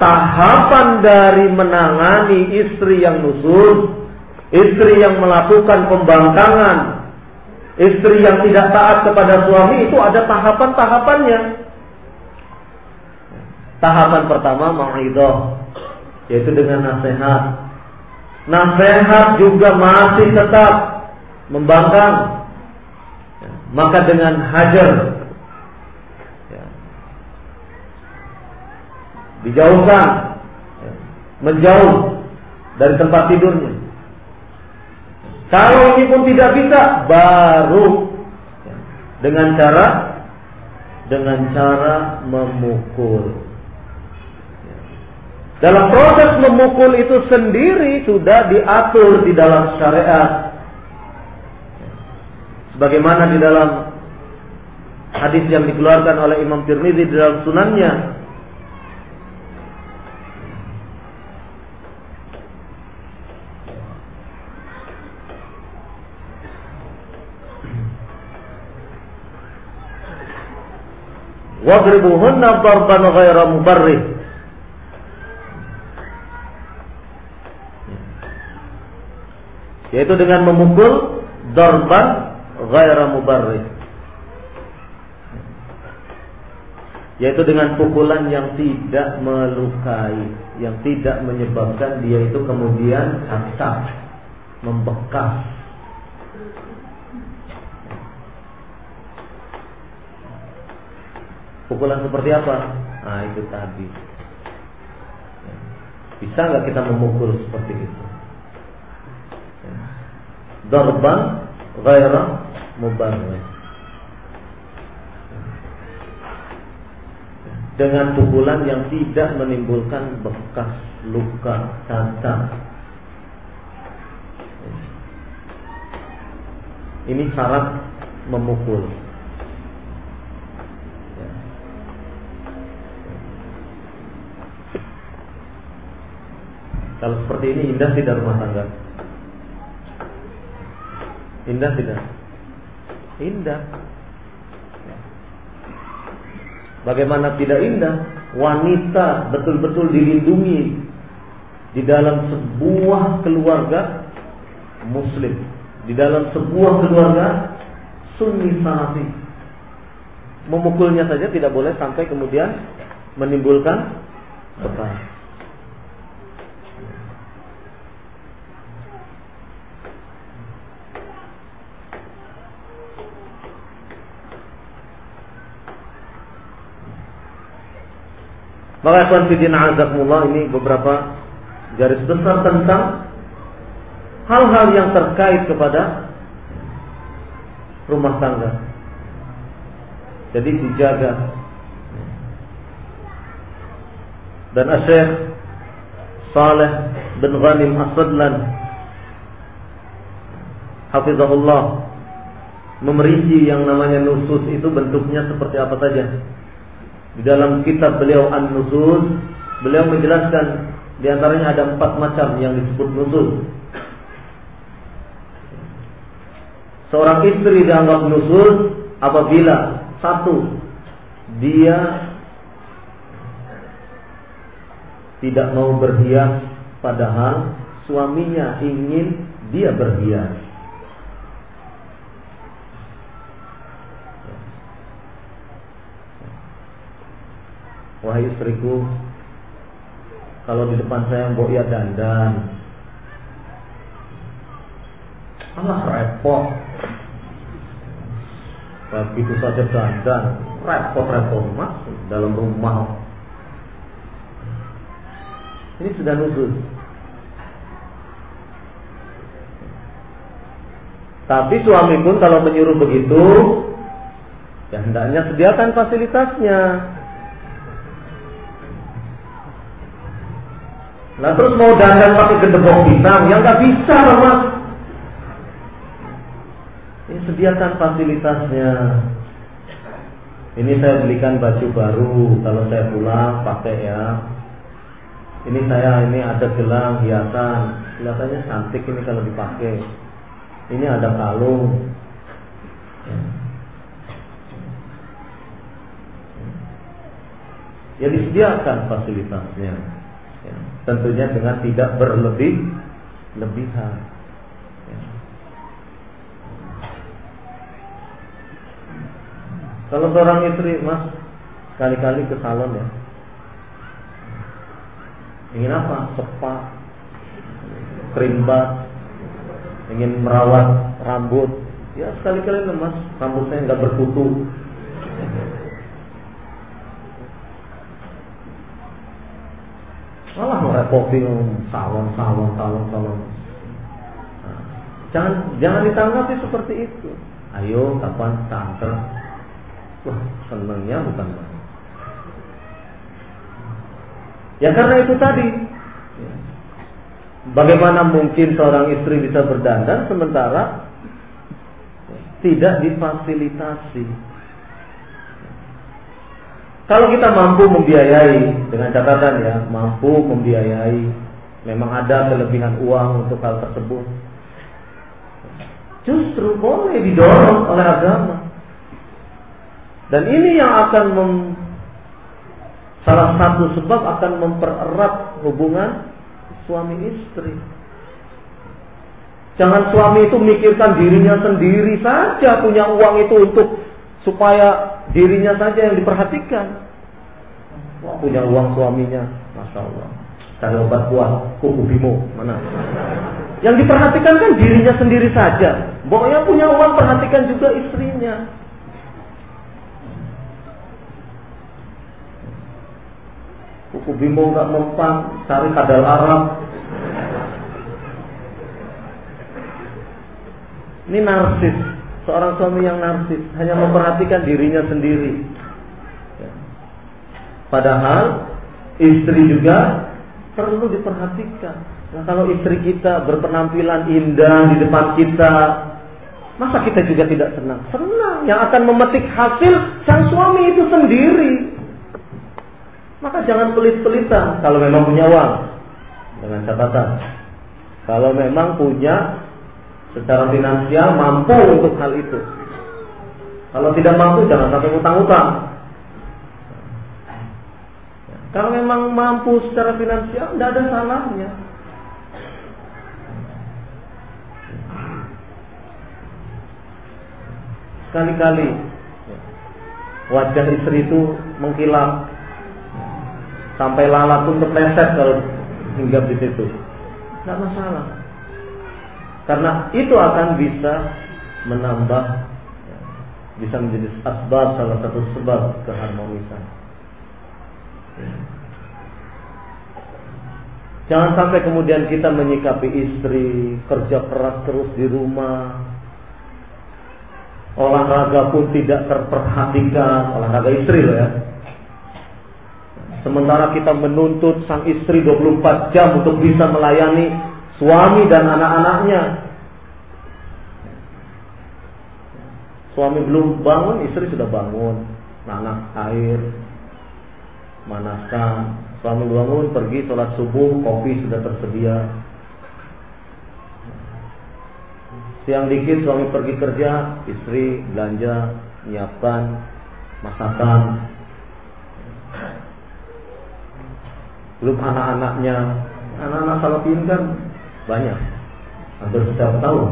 Tahapan dari menangani istri yang nusur, istri yang melakukan pembangkangan, istri yang tidak taat kepada suami itu ada tahapan-tahapannya. Tahapan pertama mau'idah yaitu dengan nasihat. Nasihat juga masih tetap membangkang. Ya, maka dengan hajar ya, dijauhkan, ya, menjauh dari tempat tidurnya. Kalau ini pun tidak bisa, baru dengan cara dengan cara memukul. Dalam proses memukul itu sendiri sudah diatur di dalam syariat. Sebagaimana di dalam hadis yang dikeluarkan oleh Imam Tirmidzi di dalam sunannya Wadribuhunna darban ghaira mubarrih yaitu dengan memukul darban ghaira mubarrih. Yaitu dengan pukulan yang tidak melukai yang tidak menyebabkan dia itu kemudian cacat membekas pukulan seperti apa? Nah itu tadi. Bisa nggak kita memukul seperti itu darban ghaira mubarrih dengan pukulan yang tidak menimbulkan bekas luka cacat ini syarat memukul. Kalau seperti ini indah tidak rumah tangga Indah tidak? Indah. Bagaimana tidak indah? Wanita betul-betul dilindungi di dalam sebuah keluarga muslim, di dalam sebuah keluarga sunni salafi. Memukulnya saja tidak boleh sampai kemudian menimbulkan bekas. Maka ikhwan fillah azakumullah ini beberapa garis besar tentang hal-hal yang terkait kepada rumah tangga. Jadi dijaga. Dan Asyik Saleh bin Ghanim Asadlan Hafizahullah Memerinci yang namanya nusus itu bentuknya seperti apa saja Di dalam kitab beliau An-Nusus Beliau menjelaskan Di antaranya ada empat macam yang disebut nusus Seorang istri dianggap nusus apabila satu dia tidak mau berhias padahal suaminya ingin dia berhias. Wahai istriku, kalau di depan saya mbok ya dandan, alah repot. Begitu saja dandan, repot-repot mas dalam rumah. Ini sudah nuzul. Tapi suami pun kalau menyuruh begitu, ya hendaknya sediakan fasilitasnya. Nah terus mau dandan pakai gendebok pisang, yang nggak bisa mas sediakan fasilitasnya. Ini saya belikan baju baru kalau saya pulang pakai ya. Ini saya ini ada gelang hiasan, kelihatannya cantik ini kalau dipakai. Ini ada kalung. Ya disediakan fasilitasnya. Ya, tentunya dengan tidak berlebih lebihan. Kalau seorang istri, mas, sekali-kali ke salon ya. Ingin apa? Spa, krimbat, ingin merawat rambut. Ya sekali-kali mas, rambutnya nggak berkutu. Malah merepotin salon, salon, salon, salon. Nah, jangan jangan ditanggapi seperti itu. Ayo kapan kantor Wah, senangnya bukan. Ya karena itu tadi. Bagaimana mungkin seorang istri bisa berdandan sementara tidak difasilitasi? Kalau kita mampu membiayai dengan catatan ya, mampu membiayai, memang ada kelebihan uang untuk hal tersebut. Justru boleh didorong oleh agama. Dan ini yang akan mem, salah satu sebab akan mempererat hubungan suami istri. Jangan suami itu mikirkan dirinya sendiri saja punya uang itu untuk supaya dirinya saja yang diperhatikan. Wah, punya uang suaminya, masya Allah. Cari obat kuat, kuku bimo, mana? Yang diperhatikan kan dirinya sendiri saja. Pokoknya punya uang perhatikan juga istrinya. Kuku bimbo nggak mempan, cari kadal Arab. Ini narsis, seorang suami yang narsis, hanya memperhatikan dirinya sendiri. Ya. Padahal istri juga perlu diperhatikan. Nah, kalau istri kita berpenampilan indah di depan kita, masa kita juga tidak senang? Senang. Yang akan memetik hasil sang suami itu sendiri. Maka jangan pelit-pelitan kalau memang punya uang. Dengan catatan. Kalau memang punya secara finansial mampu untuk hal itu. Kalau tidak mampu jangan sampai utang-utang. Kalau memang mampu secara finansial tidak ada salahnya. Sekali-kali wajah istri itu mengkilap sampai lalat pun terpleset kalau hinggap di situ. Tidak masalah. Karena itu akan bisa menambah bisa menjadi asbab salah satu sebab keharmonisan. Jangan sampai kemudian kita menyikapi istri kerja keras terus di rumah. olahraga pun tidak terperhatikan, olahraga istri loh ya. Sementara kita menuntut sang istri 24 jam untuk bisa melayani suami dan anak-anaknya. Suami belum bangun, istri sudah bangun. Nanak air, manaskan. Suami bangun, pergi sholat subuh, kopi sudah tersedia. Siang dikit suami pergi kerja, istri belanja, menyiapkan masakan, belum anak-anaknya anak-anak salafin kan banyak. Hampir setiap tahun.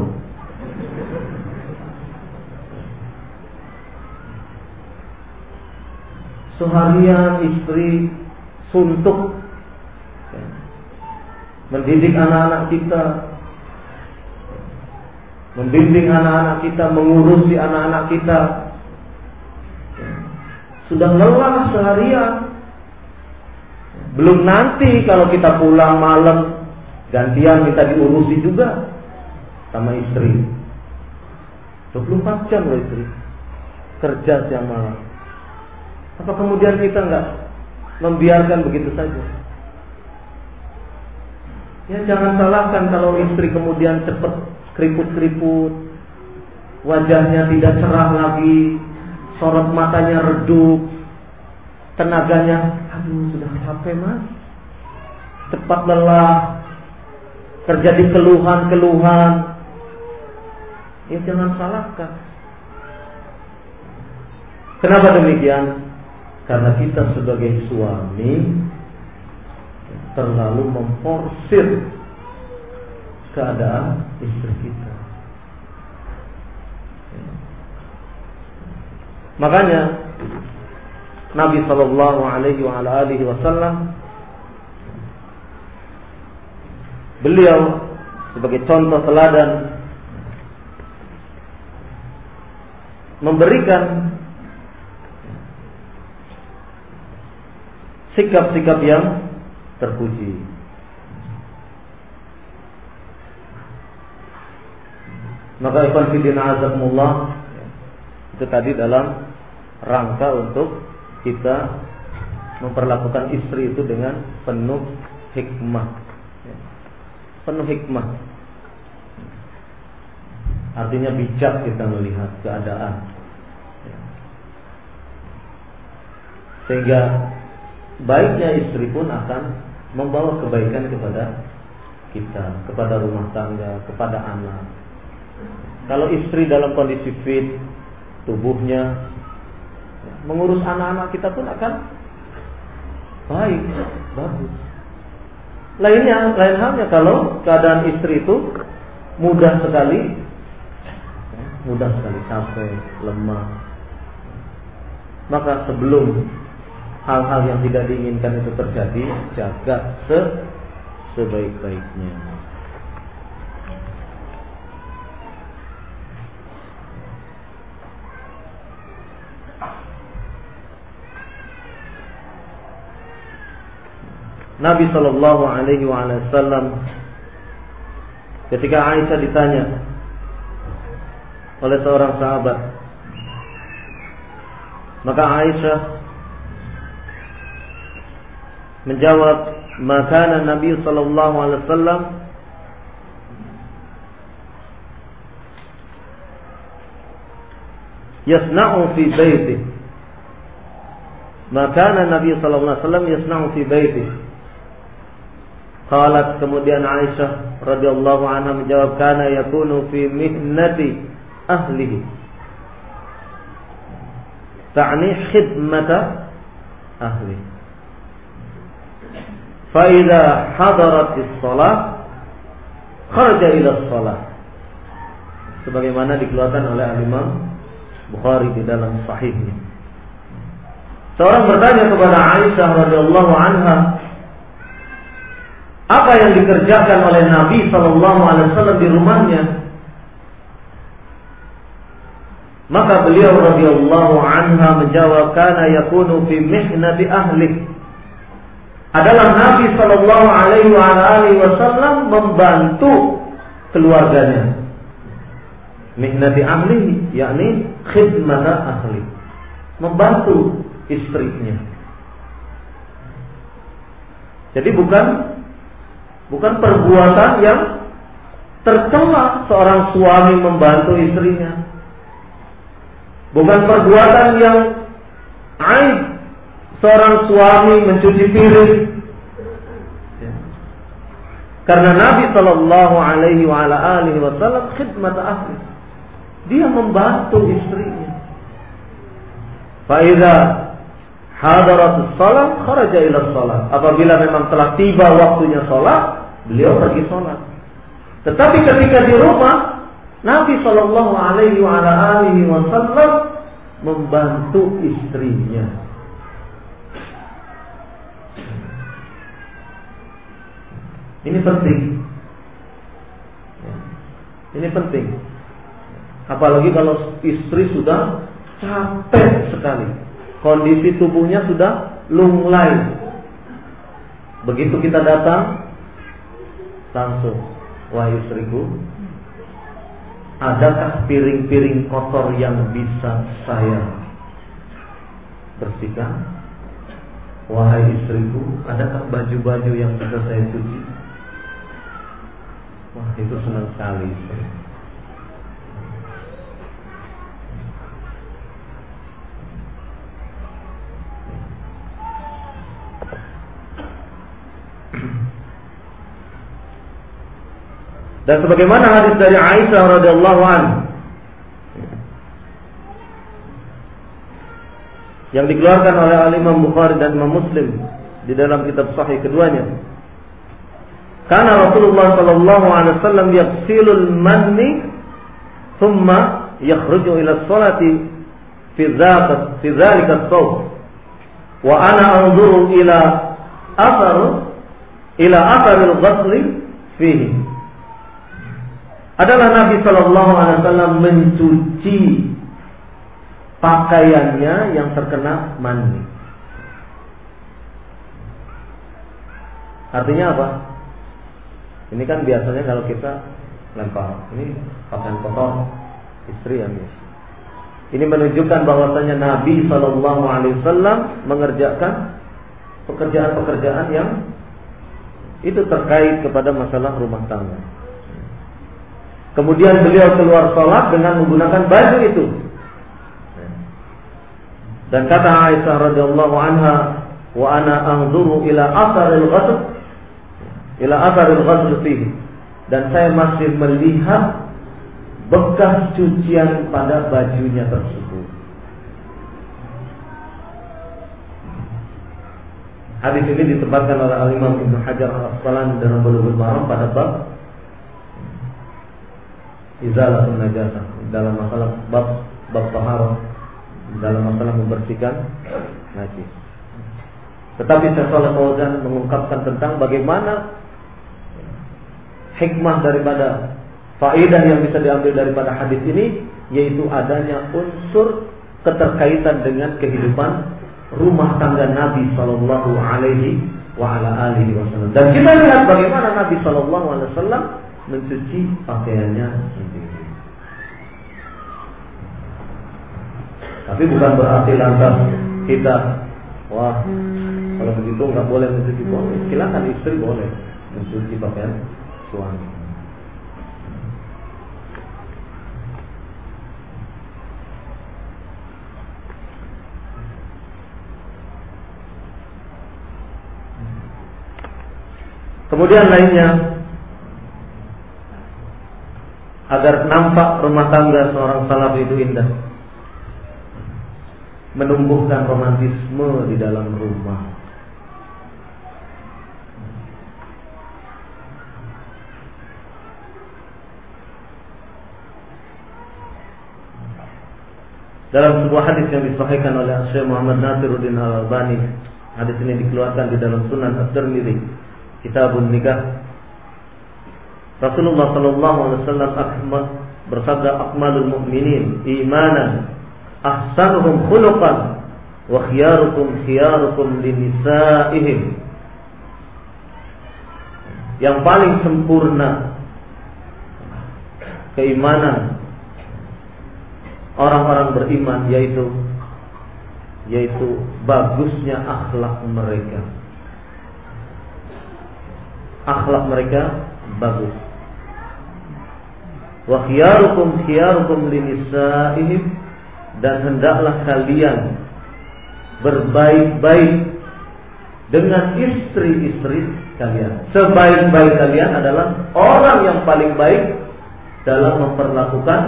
Seharian istri suntuk. Mendidik anak-anak kita. Membimbing anak-anak kita mengurusi anak-anak kita. Sudah lelah seharian. Belum nanti kalau kita pulang malam gantian minta diurusi juga sama istri. 24 jam loh istri. Kerja siang malam. Apa kemudian kita nggak membiarkan begitu saja? Ya jangan salahkan kalau istri kemudian cepat keriput-keriput, wajahnya tidak cerah lagi, sorot matanya redup, tenaganya aduh sudah capek mas cepat lelah terjadi keluhan-keluhan. Ya jangan salahkan. Kenapa demikian? Karena kita sebagai suami terlalu memforsir keadaan istri kita. Makanya Nabi Shallallahu Alaihi Wasallam beliau sebagai contoh teladan memberikan sikap-sikap yang terpuji. Maka Ikhwan Fidin Azamullah itu tadi dalam rangka untuk kita memperlakukan istri itu dengan penuh hikmah. Penuh hikmah. Artinya bijak kita melihat keadaan. Sehingga baiknya istri pun akan membawa kebaikan kepada kita, kepada rumah tangga, kepada anak. Kalau istri dalam kondisi fit, tubuhnya mengurus anak-anak kita pun akan baik, bagus. Lainnya, lain halnya kalau keadaan istri itu mudah sekali, mudah sekali capek, lemah. Maka sebelum hal-hal yang tidak diinginkan itu terjadi, jaga se sebaik-baiknya. Nabi Shallallahu Alaihi Wasallam ketika Aisyah ditanya oleh seorang sahabat, maka Aisyah menjawab, maka Nabi Shallallahu Alaihi Wasallam yasna'u fi baiti. Maka Nabi Shallallahu Alaihi Wasallam yasna'u fi baiti. Qalat kemudian Aisyah radhiyallahu anha menjawab kana yakunu fi mihnati ahlihi. Ta'ni khidmata ahli. Fa idza hadarat as-salat kharaja ila as-salat. Sebagaimana dikeluarkan oleh Imam Bukhari di dalam sahihnya. Seorang bertanya kepada Aisyah radhiyallahu anha, apa yang dikerjakan oleh Nabi Shallallahu Alaihi Wasallam di rumahnya. Maka beliau radhiyallahu anha menjawab kana yakunu fi mihnati ahli. Adalah Nabi Shallallahu Alaihi Wasallam membantu keluarganya. mihnati ahli yakni khidmata ahli membantu istrinya jadi bukan bukan perbuatan yang tercela seorang suami membantu istrinya. Bukan perbuatan yang aib seorang suami mencuci piring. Karena Nabi Shallallahu Alaihi Wasallam khidmat ahli, dia membantu istrinya. Faiza hadarat salat kharaja ila salat. Apabila memang telah tiba waktunya salat, beliau pergi salat. Tetapi ketika di rumah, Nabi Shallallahu Alaihi Wasallam membantu istrinya. Ini penting. Ini penting. Apalagi kalau istri sudah capek sekali. Kondisi tubuhnya sudah lunglai. Begitu kita datang, langsung, wah istriku, adakah piring-piring kotor yang bisa saya bersihkan? Wahai istriku, adakah baju-baju yang bisa saya cuci? Wah itu senang sekali Dan sebagaimana hadis dari Aisyah radhiyallahu an yang dikeluarkan oleh Al Imam Bukhari dan Imam Muslim di dalam kitab sahih keduanya karena Rasulullah sallallahu alaihi wasallam yaghsilul manni thumma yakhruju ila sholati fi dzaka fi dzalika Wa ana anzuru ila athar ila athar al-ghasli fihi. Adalah Nabi sallallahu alaihi wasallam mencuci pakaiannya yang terkena mani. Artinya apa? Ini kan biasanya kalau kita lempar, ini pakaian kotor istri yang ini. Ini menunjukkan bahwasanya Nabi Shallallahu Alaihi Wasallam mengerjakan pekerjaan-pekerjaan yang itu terkait kepada masalah rumah tangga. Kemudian beliau keluar sholat dengan menggunakan baju itu. Dan kata Aisyah radhiyallahu anha, wa ana anzuru ila atharil ghasb ila atharil ghasl fihi dan saya masih melihat bekas cucian pada bajunya tersebut. Hadis ini ditempatkan oleh Al Imam Ibnu Hajar Al Asqalani dalam Bulughul Maram pada bab izalatun najasah dalam masalah bab bab taharah dalam masalah membersihkan najis. Tetapi Syekh Shalih Fauzan mengungkapkan tentang bagaimana hikmah daripada faedah yang bisa diambil daripada hadis ini yaitu adanya unsur keterkaitan dengan kehidupan rumah tangga Nabi Shallallahu Alaihi wasallam. Dan kita lihat bagaimana Nabi Shallallahu Alaihi Wasallam mencuci pakaiannya sendiri. Tapi bukan berarti lantas kita wah kalau begitu nggak boleh mencuci boleh. Silakan istri boleh mencuci pakaian suami. Kemudian lainnya agar nampak rumah tangga seorang salaf itu indah. Menumbuhkan romantisme di dalam rumah. Dalam sebuah hadis yang disahihkan oleh Syekh Muhammad Nasiruddin Al-Albani, hadis ini dikeluarkan di dalam Sunan At-Tirmidzi, Kitabun Nikah. Rasulullah sallallahu alaihi wasallam bersabda akmalul mu'minin imanan ahsanuhum khuluqan wa khiyarukum khiyarukum linisaihim yang paling sempurna keimanan orang-orang beriman yaitu yaitu bagusnya akhlak mereka. Akhlak mereka bagus. Wa khiyarukum khiyarukum linisaihim dan hendaklah kalian berbaik-baik dengan istri-istri kalian. Sebaik-baik kalian adalah orang yang paling baik dalam memperlakukan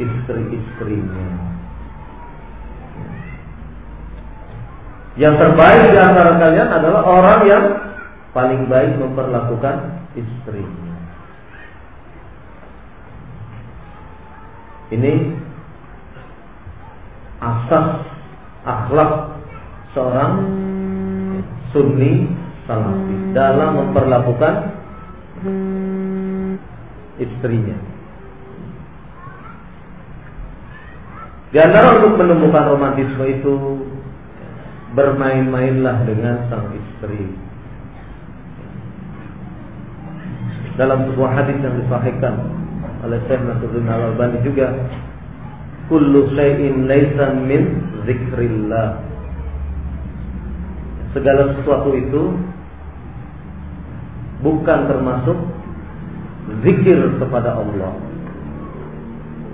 istri-istrinya. Yang terbaik di antara kalian adalah orang yang paling baik memperlakukan istrinya. Ini asas akhlak seorang sunni salafi dalam memperlakukan istrinya. Di antara untuk menemukan romantisme itu bermain-mainlah dengan sang istri. Dalam sebuah hadis yang disahihkan oleh Syekh Nasruddin Al-Albani juga, kullu syai'in laisa min zikrillah. Segala sesuatu itu bukan termasuk zikir kepada Allah.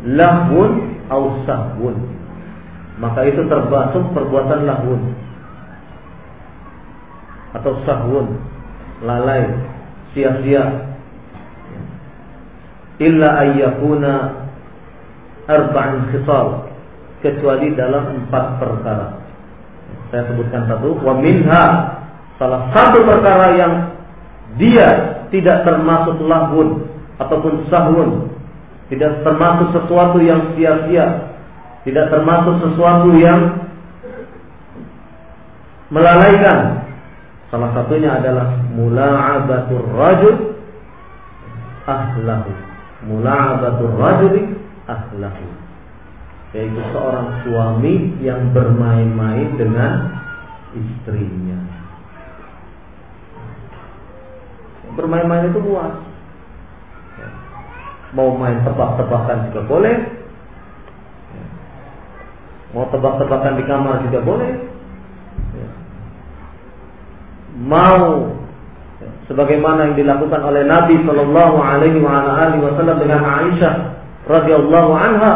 Lahun au sahwun maka itu termasuk perbuatan lahun atau sahwun lalai sia-sia illa ayyakuna arba'in khisal kecuali dalam empat perkara saya sebutkan satu wa minha salah satu perkara yang dia tidak termasuk lahun ataupun sahwun tidak termasuk sesuatu yang sia-sia, tidak termasuk sesuatu yang melalaikan. Salah satunya adalah mula'abatur rajul ahlahu. Mula'abatur rajul ahlahu. Yaitu seorang suami yang bermain-main dengan istrinya. Bermain-main itu luas Mau main tebak-tebakan juga boleh. Mau tebak-tebakan di kamar juga boleh. Mau sebagaimana yang dilakukan oleh Nabi Shallallahu Alaihi Wasallam dengan Aisyah radhiyallahu anha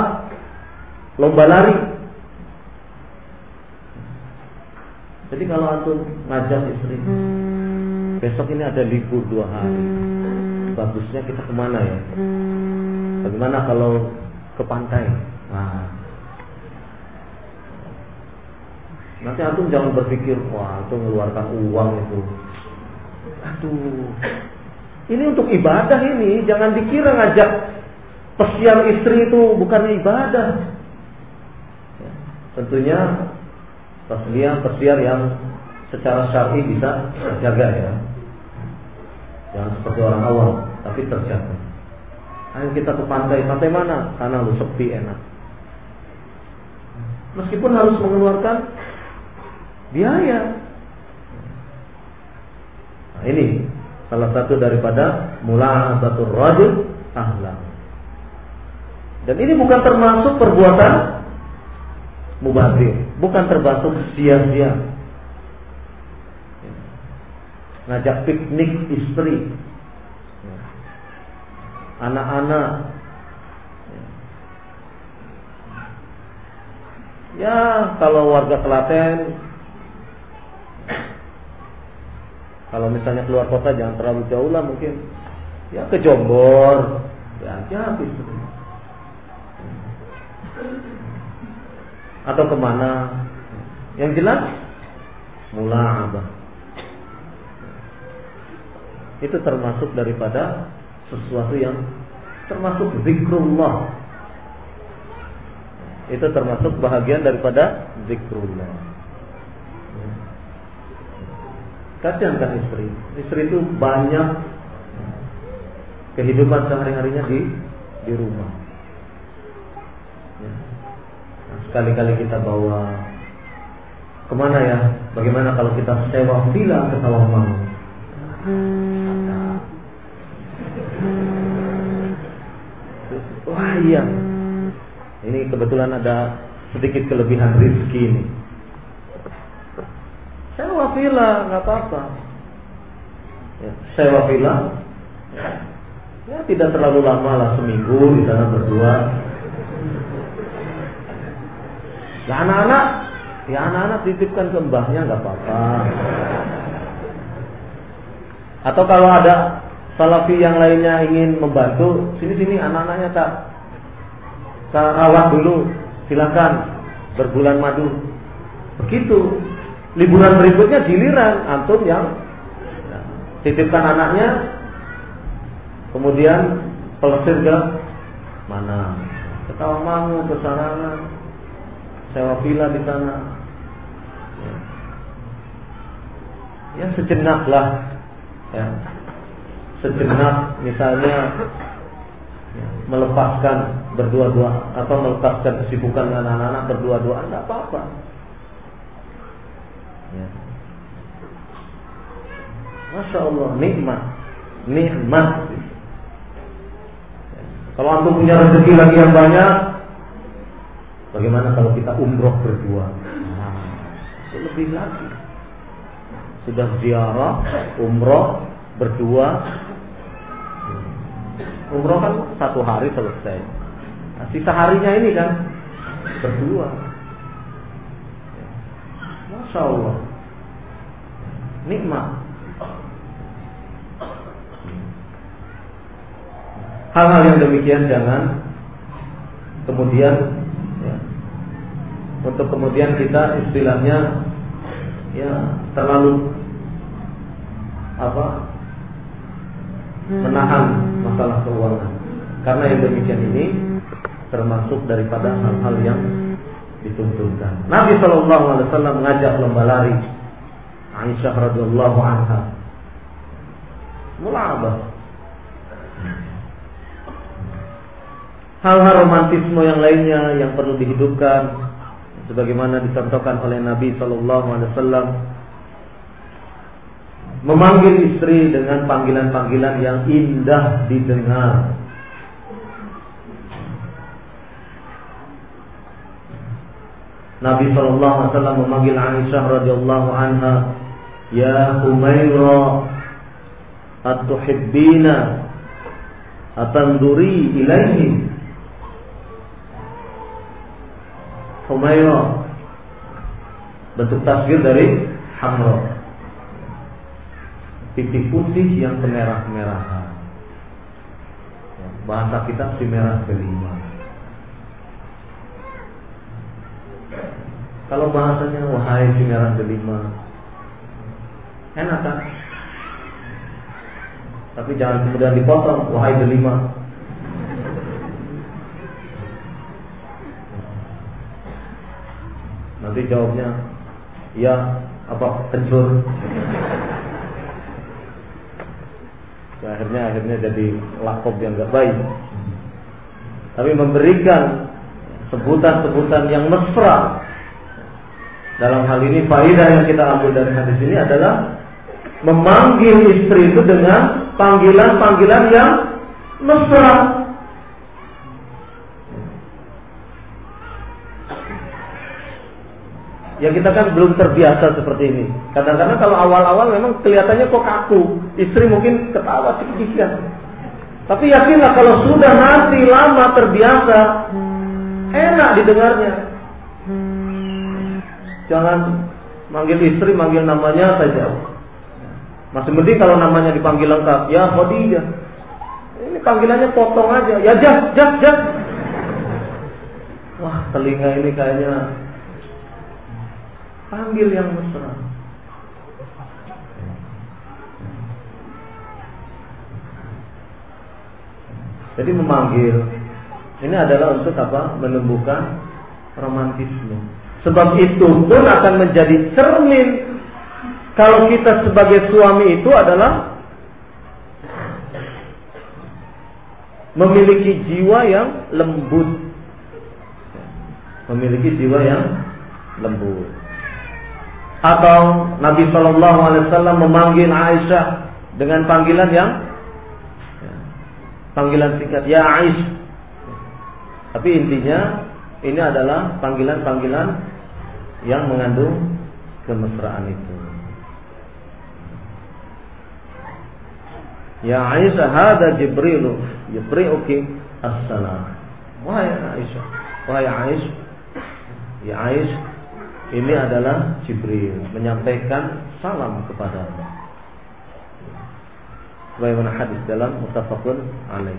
lomba lari. Jadi kalau antum ngajak istri, besok ini ada libur dua hari bagusnya kita ke mana ya? Bagaimana kalau ke pantai? Nah, nanti antum jangan berpikir wah itu mengeluarkan uang itu. Aduh, ini untuk ibadah ini, jangan dikira ngajak pesiar istri itu bukan ibadah. Ya, tentunya pesiar pesiar yang secara syar'i bisa terjaga ya. Jangan seperti orang awam, tapi terjaga. Ayo kita ke pantai. Pantai mana? Karena lu sepi enak. Meskipun harus mengeluarkan biaya. Nah, ini salah satu daripada mula'abatul rajul ahlam. Dan ini bukan termasuk perbuatan mubazir, bukan termasuk sia-sia ngajak piknik istri, anak-anak. Ya, kalau warga Klaten kalau misalnya keluar kota jangan terlalu jauh lah mungkin. Ya ke Jombor. Ya itu atau ke mana? Yang jelas mula abah itu termasuk daripada sesuatu yang termasuk zikrullah. Itu termasuk bahagian daripada zikrullah. Kasihan kan istri. Istri itu banyak kehidupan sehari-harinya di di rumah. Ya. Nah, sekali-kali kita bawa ke mana ya? Bagaimana kalau kita sewa villa ke Tawangmangu? Wah iya. Ini kebetulan ada sedikit kelebihan rizki ini. Sewa villa nggak apa-apa. Ya, sewa villa, ya, ya tidak terlalu lama lah seminggu di sana berdua. Ya anak-anak, ya anak-anak titipkan ke mbahnya nggak apa-apa. Atau kalau ada salafi yang lainnya ingin membantu, sini-sini anak-anaknya tak tak rawat dulu, silakan berbulan madu. Begitu. Liburan berikutnya giliran antum yang titipkan anaknya, kemudian pelesir ke mana? Ke Tawamangu, ke Sarangan, sewa villa di sana. Ya, ya sejenak lah ya, sejenak misalnya ya, melepaskan berdua-dua atau melepaskan kesibukan dengan anak-anak berdua-dua tidak apa-apa. Ya. Masya Allah nikmat, nikmat. Kalau antum punya rezeki lagi yang banyak, bagaimana kalau kita umroh berdua? Nah, lebih lagi sudah ziarah, umroh, berdua. Umroh kan satu hari selesai. Nah, sisa harinya ini kan berdua. Allah. Nikmat. Hal-hal yang demikian jangan kemudian ya, untuk kemudian kita istilahnya ya terlalu apa menahan masalah keuangan karena yang demikian ini termasuk daripada hal-hal yang dituntunkan. Nabi Shallallahu Alaihi Wasallam mengajak lomba lari Aisyah radhiyallahu anha mulabah hal-hal romantisme yang lainnya yang perlu dihidupkan sebagaimana dicontohkan oleh Nabi Shallallahu Alaihi Wasallam memanggil istri dengan panggilan-panggilan yang indah didengar. Nabi Shallallahu Alaihi Wasallam memanggil Aisyah radhiyallahu anha, Ya Humaira, atuhibbina, atanduri ilaihi. Humaira bentuk tasbir dari Hamra. Titik putih yang kemerah-merahan. Bahasa kita si merah kelima kalau bahasanya wahai si merah kelima enak kan tapi jangan kemudian dipotong wahai delima Nanti jawabnya ya apa kencur. Ya, akhirnya akhirnya jadi lakob yang gak baik. Tapi memberikan sebutan-sebutan yang mesra. Dalam hal ini faidah yang kita ambil dari hadis ini adalah memanggil istri itu dengan panggilan-panggilan yang mesra. Ya kita kan belum terbiasa seperti ini. Kadang-kadang kalau awal-awal memang kelihatannya kok kaku. Istri mungkin ketawa sedikit Tapi yakinlah kalau sudah nanti lama terbiasa, enak didengarnya. Jangan manggil istri, manggil namanya saja. Masih mending kalau namanya dipanggil lengkap. Ya Khadijah. Ini panggilannya potong aja. Ya jas, jas, jas. Wah telinga ini kayaknya Panggil yang mesra. Jadi memanggil ini adalah untuk apa? Menumbuhkan romantisme. Sebab itu pun akan menjadi cermin kalau kita sebagai suami itu adalah memiliki jiwa yang lembut. Memiliki jiwa yang lembut atau Nabi Shallallahu Alaihi Wasallam memanggil Aisyah dengan panggilan yang ya, panggilan singkat ya Aisyah tapi intinya ini adalah panggilan-panggilan yang mengandung kemesraan itu. Ya Aisyah hada Jibril yuqri'uki as-salam. Wahai Aisyah, wahai Aisyah, ya Aisyah, ini adalah Jibril menyampaikan salam kepadamu. Bagaimana hadis dalam mutafakun alaih.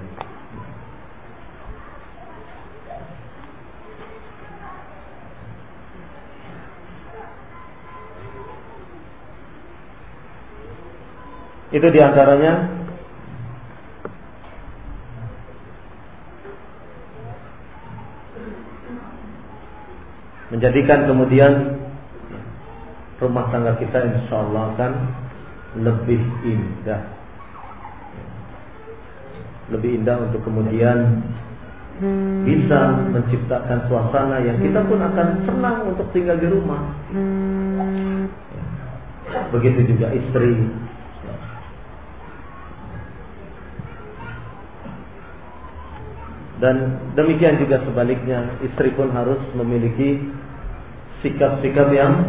Itu di antaranya? Menjadikan kemudian rumah tangga kita insya Allah akan lebih indah. Lebih indah untuk kemudian bisa menciptakan suasana yang kita pun akan senang untuk tinggal di rumah. Begitu juga istri dan demikian juga sebaliknya istri pun harus memiliki sikap-sikap yang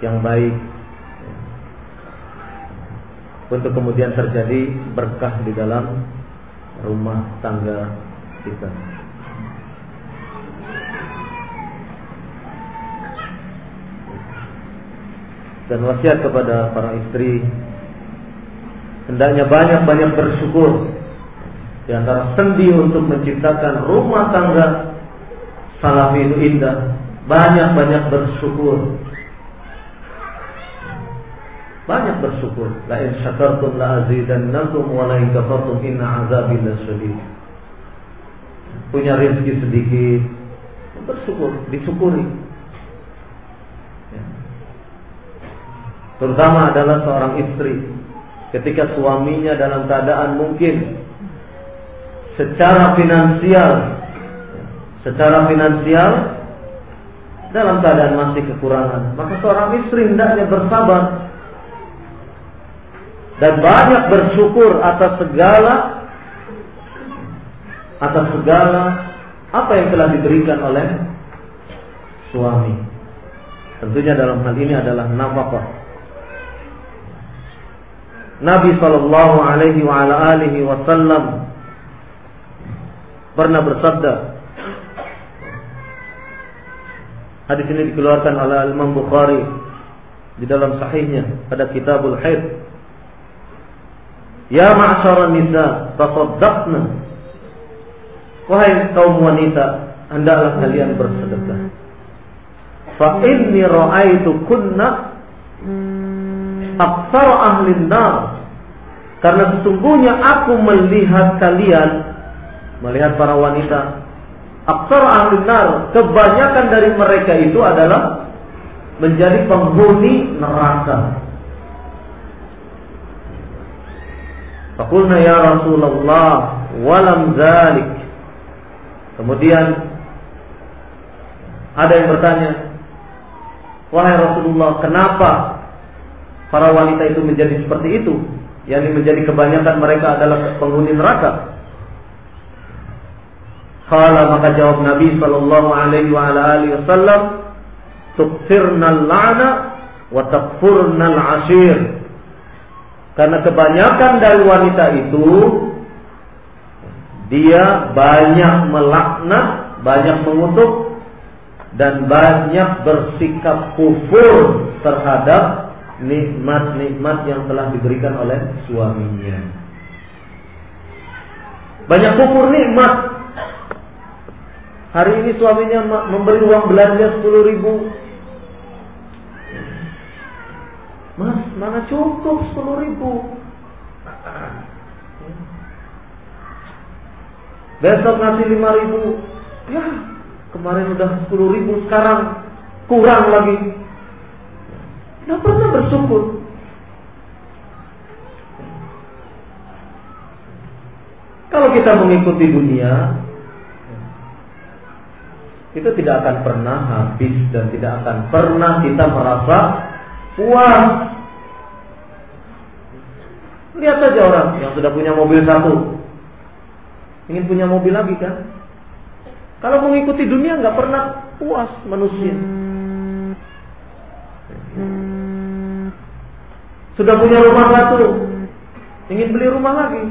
yang baik untuk kemudian terjadi berkah di dalam rumah tangga kita. Dan wasiat kepada para istri hendaknya banyak-banyak bersyukur di antara sendi untuk menciptakan rumah tangga salafi itu indah banyak-banyak bersyukur. Banyak bersyukur. La in syakartum la azidannakum wa la in kafartum inna azabi lasyadid. Punya rezeki sedikit, bersyukur, disyukuri. Ya. Terutama adalah seorang istri ketika suaminya dalam keadaan mungkin secara finansial secara finansial dalam keadaan masih kekurangan, maka seorang istri hendaknya bersabar dan banyak bersyukur atas segala atas segala apa yang telah diberikan oleh suami. Tentunya dalam hal ini adalah nafkah. Nabi Shallallahu Alaihi Wasallam pernah bersabda, Hadis ini dikeluarkan oleh Imam Bukhari di dalam sahihnya pada Kitabul Haid. Ya ma'syaral nisa, tasaddaqna. Wahai kaum wanita, hendaklah kalian bersedekah. Fa inni ra'aitu kunna aktsar ahli nar. Karena sesungguhnya aku melihat kalian melihat para wanita Aksar ahli kebanyakan dari mereka itu adalah menjadi penghuni neraka. Fakulna ya Rasulullah, walam zalik. Kemudian ada yang bertanya, wahai Rasulullah, kenapa para wanita itu menjadi seperti itu? Yang menjadi kebanyakan mereka adalah penghuni neraka. Kala maka jawab Nabi sallallahu alaihi wa alihi wasallam, "Tukfirnal la'na wa takfurnal ashir." Karena kebanyakan dari wanita itu dia banyak melaknat, banyak mengutuk dan banyak bersikap kufur terhadap nikmat-nikmat yang telah diberikan oleh suaminya. Banyak kufur nikmat Hari ini suaminya memberi uang belanja 10 ribu. Mas, mana cukup 10 ribu? Besok ngasih 5 ribu. Ya, kemarin udah 10 ribu, sekarang kurang lagi. Tidak pernah bersyukur. Kalau kita mengikuti dunia, itu tidak akan pernah habis dan tidak akan pernah kita merasa puas. Lihat saja orang yang sudah punya mobil satu, ingin punya mobil lagi kan? Kalau mengikuti dunia nggak pernah puas manusia. Sudah punya rumah satu, ingin beli rumah lagi.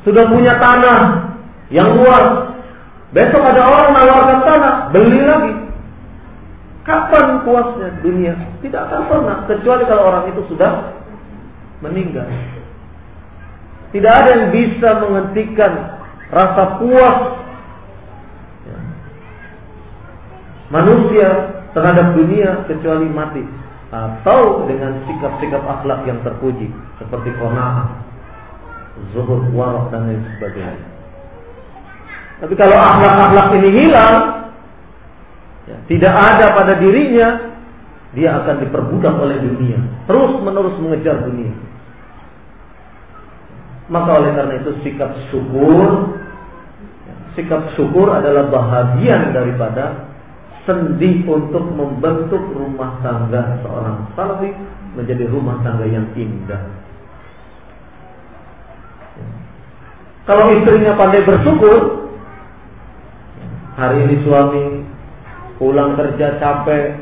Sudah punya tanah yang luas, besok ada orang menawarkan tanah, beli lagi. Kapan puasnya dunia? Tidak akan pernah, kecuali kalau orang itu sudah meninggal. Tidak ada yang bisa menghentikan rasa puas ya. manusia terhadap dunia kecuali mati atau dengan sikap-sikap akhlak yang terpuji seperti qanaah, zuhud, warok dan lain sebagainya. Tapi kalau akhlak-akhlak ini hilang, ya, tidak ada pada dirinya, dia akan diperbudak oleh dunia, terus menerus mengejar dunia. Maka oleh karena itu sikap syukur, ya, sikap syukur adalah bahagian daripada sendi untuk membentuk rumah tangga seorang salafi menjadi rumah tangga yang indah. Kalau istrinya pandai bersyukur, hari ini suami pulang kerja capek,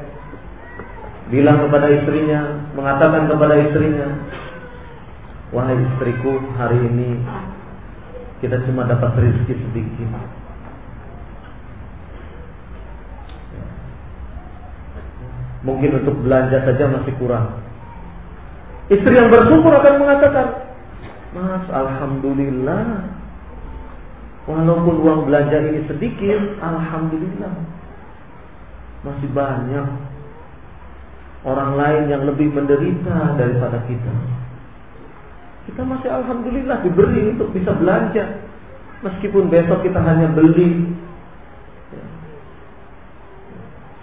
bilang kepada istrinya, mengatakan kepada istrinya, wahai istriku, hari ini kita cuma dapat rezeki sedikit Mungkin untuk belanja saja masih kurang. Istri yang bersyukur akan mengatakan, Mas, Alhamdulillah. Walaupun uang belanja ini sedikit, Alhamdulillah. Masih banyak orang lain yang lebih menderita daripada kita. Kita masih Alhamdulillah diberi untuk bisa belanja. Meskipun besok kita hanya beli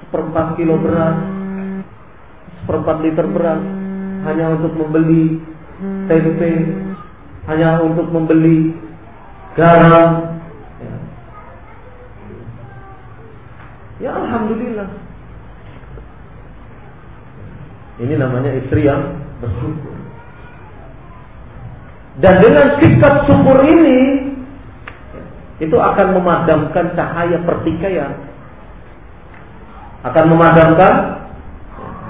seperempat kilo beras seperempat liter beras hanya untuk membeli tempe, hanya untuk membeli garam. Ya, ya alhamdulillah. Ini namanya istri yang bersyukur. Dan dengan sikap syukur ini itu akan memadamkan cahaya pertikaian. Akan memadamkan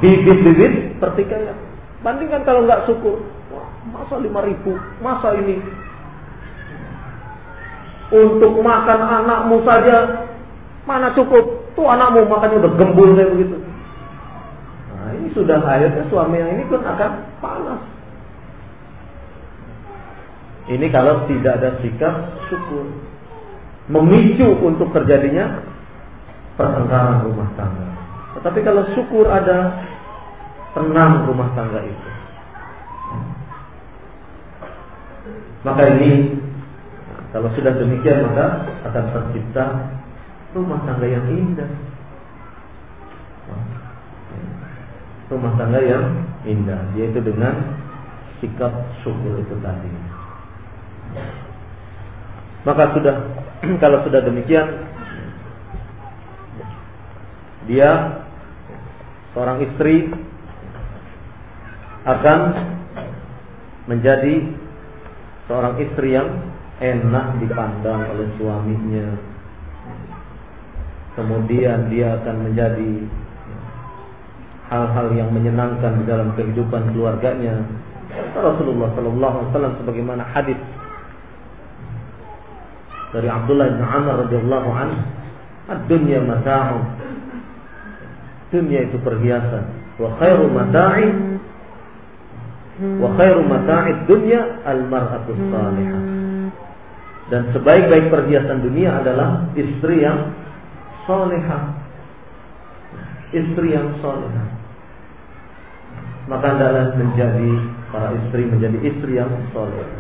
bibit-bibit pertikaian. Bandingkan kalau nggak syukur, masa lima ribu, masa ini untuk makan anakmu saja mana cukup? Tuh anakmu makannya udah gembul kayak begitu. Nah ini sudah akhirnya suami yang ini pun akan panas. Ini kalau tidak ada sikap syukur. Memicu untuk terjadinya pertengkaran rumah tangga. Tetapi kalau syukur ada tenang rumah tangga itu. Maka ini kalau sudah demikian maka akan tercipta rumah tangga yang indah. Rumah tangga yang indah yaitu dengan sikap syukur itu tadi. Maka sudah kalau sudah demikian dia seorang istri akan menjadi seorang istri yang enak dipandang oleh suaminya. Kemudian dia akan menjadi hal-hal yang menyenangkan di dalam kehidupan keluarganya. Rasulullah Sallallahu Alaihi Wasallam sebagaimana hadis dari Abdullah bin Amr radhiyallahu anhu, "Ad-dunya mata'un Dunia itu perhiasan. Wa khairu mata'i wa khairu mata'id dunya al-mar'atu salihah. Dan sebaik-baik perhiasan dunia adalah istri yang salihah. Istri yang salihah. Maka adalah menjadi para istri menjadi istri yang salihah.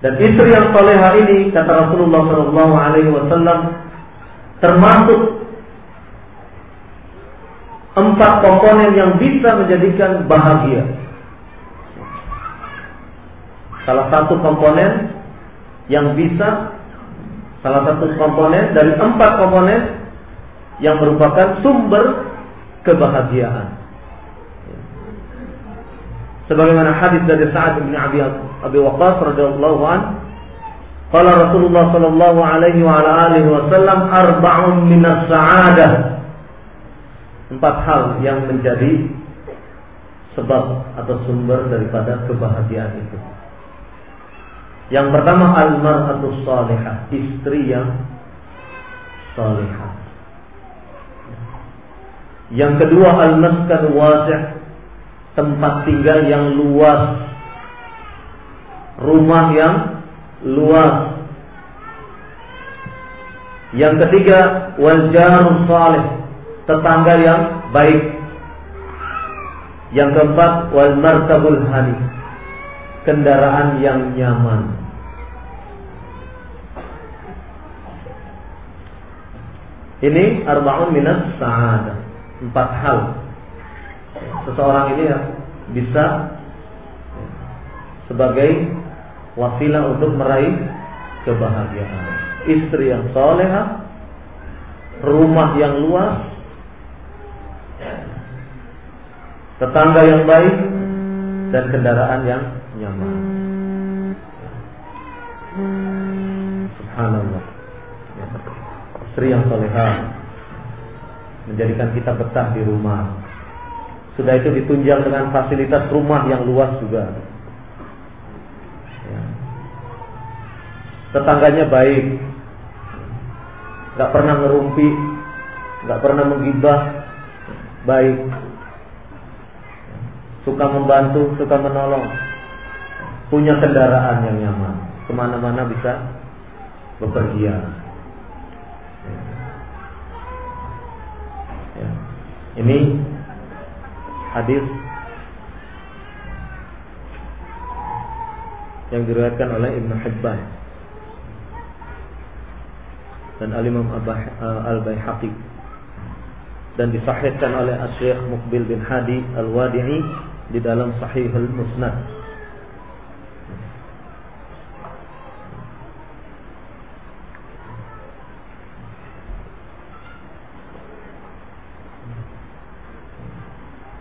Dan istri yang salihah ini kata Rasulullah Shallallahu Alaihi Wasallam termasuk empat komponen yang bisa menjadikan bahagia. Salah satu komponen yang bisa salah satu komponen dari empat komponen yang merupakan sumber kebahagiaan. Sebagaimana hadis dari Sa'ad bin Abi Abi Waqqas radhiyallahu an Qala Rasulullah sallallahu alaihi wa ala alihi wasallam arba'un minas sa'adah. Empat hal yang menjadi sebab atau sumber daripada kebahagiaan itu. Yang pertama al-mar'atu salihah, istri yang salihah. Yang kedua al-maskan wasi', tempat tinggal yang luas. Rumah yang luas. Yang ketiga, wal salih, tetangga yang baik. Yang keempat, wal martabul hani, kendaraan yang nyaman. Ini arba'un minas sa'adah. Empat hal. Seseorang ini bisa sebagai wasilah untuk meraih kebahagiaan. Istri yang soleha, rumah yang luas, tetangga yang baik, dan kendaraan yang nyaman. Subhanallah. Istri yang soleha menjadikan kita betah di rumah. Sudah itu ditunjang dengan fasilitas rumah yang luas juga. tetangganya baik, nggak pernah ngerumpi, nggak pernah menggibah, baik, suka membantu, suka menolong, punya kendaraan yang nyaman, ke mana-mana bisa bepergian. Ini hadis yang diriwayatkan oleh Ibnu Hibban dan Al-Imam Al-Baihaqi dan disahihkan oleh Syekh Mukbil bin Hadi Al-Wadi'i di dalam Sahih Al-Musnad.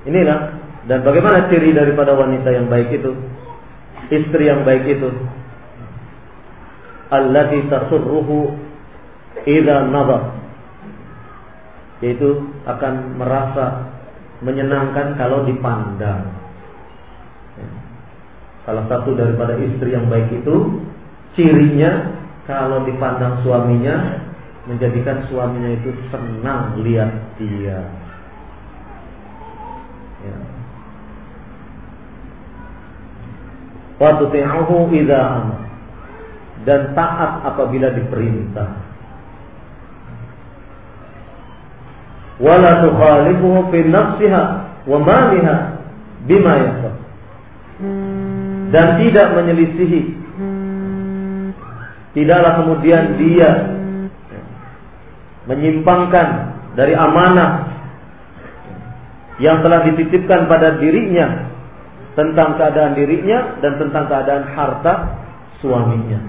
Inilah dan bagaimana ciri daripada wanita yang baik itu? Istri yang baik itu allati tasurruhu idza nazar yaitu akan merasa menyenangkan kalau dipandang. Salah satu daripada istri yang baik itu cirinya kalau dipandang suaminya menjadikan suaminya itu senang lihat dia. Ya. Wa tuti'uhu idza dan taat apabila diperintah. wala tukhalifuhu fi nafsiha wa maliha bima yasab. Dan tidak menyelisihi. Tidaklah kemudian dia menyimpangkan dari amanah yang telah dititipkan pada dirinya tentang keadaan dirinya dan tentang keadaan harta suaminya.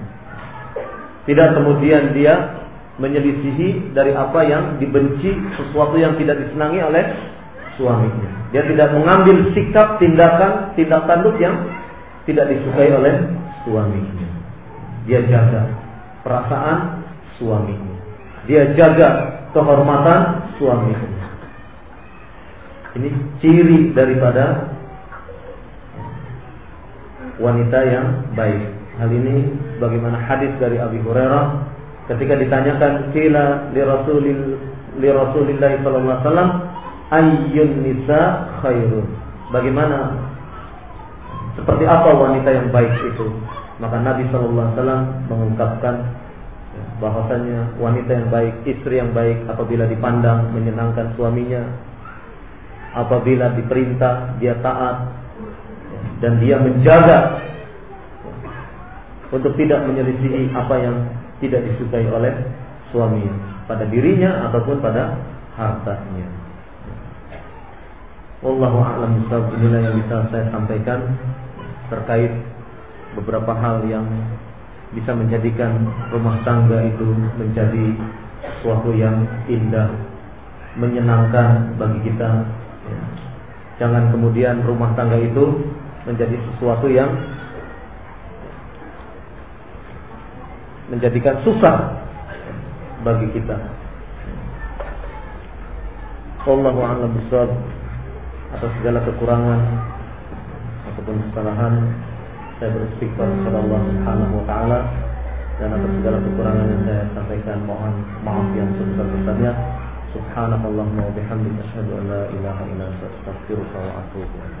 Tidak kemudian dia menyelisihi dari apa yang dibenci, sesuatu yang tidak disenangi oleh suaminya. Dia tidak mengambil sikap, tindakan, tindak tanduk yang tidak disukai oleh suaminya. Dia jaga perasaan suaminya. Dia jaga kehormatan suaminya. Ini ciri daripada wanita yang baik. Hal ini bagaimana hadis dari Abi Hurairah ketika ditanyakan kila li rasulil li rasulillah sallallahu alaihi wasallam ayyun nisa khairun? Bagaimana? Seperti apa wanita yang baik itu? Maka Nabi sallallahu alaihi wasallam mengungkapkan bahwasanya wanita yang baik istri yang baik apabila dipandang menyenangkan suaminya apabila diperintah dia taat dan dia menjaga untuk tidak menyelisihi apa yang tidak disukai oleh suami pada dirinya ataupun pada hartanya. Wallahu a'lam inilah yang bisa saya sampaikan terkait beberapa hal yang bisa menjadikan rumah tangga itu menjadi sesuatu yang indah, menyenangkan bagi kita. Jangan kemudian rumah tangga itu menjadi sesuatu yang menjadikan susah bagi kita. Allahu a'lam bishawab atas segala kekurangan ataupun kesalahan saya beristighfar kepada Allah Subhanahu wa taala dan atas segala kekurangan yang saya sampaikan mohon maaf yang sebesar-besarnya. Subhanakallahumma wa bihamdika asyhadu an la ilaha illa anta astaghfiruka wa atubu ilaik.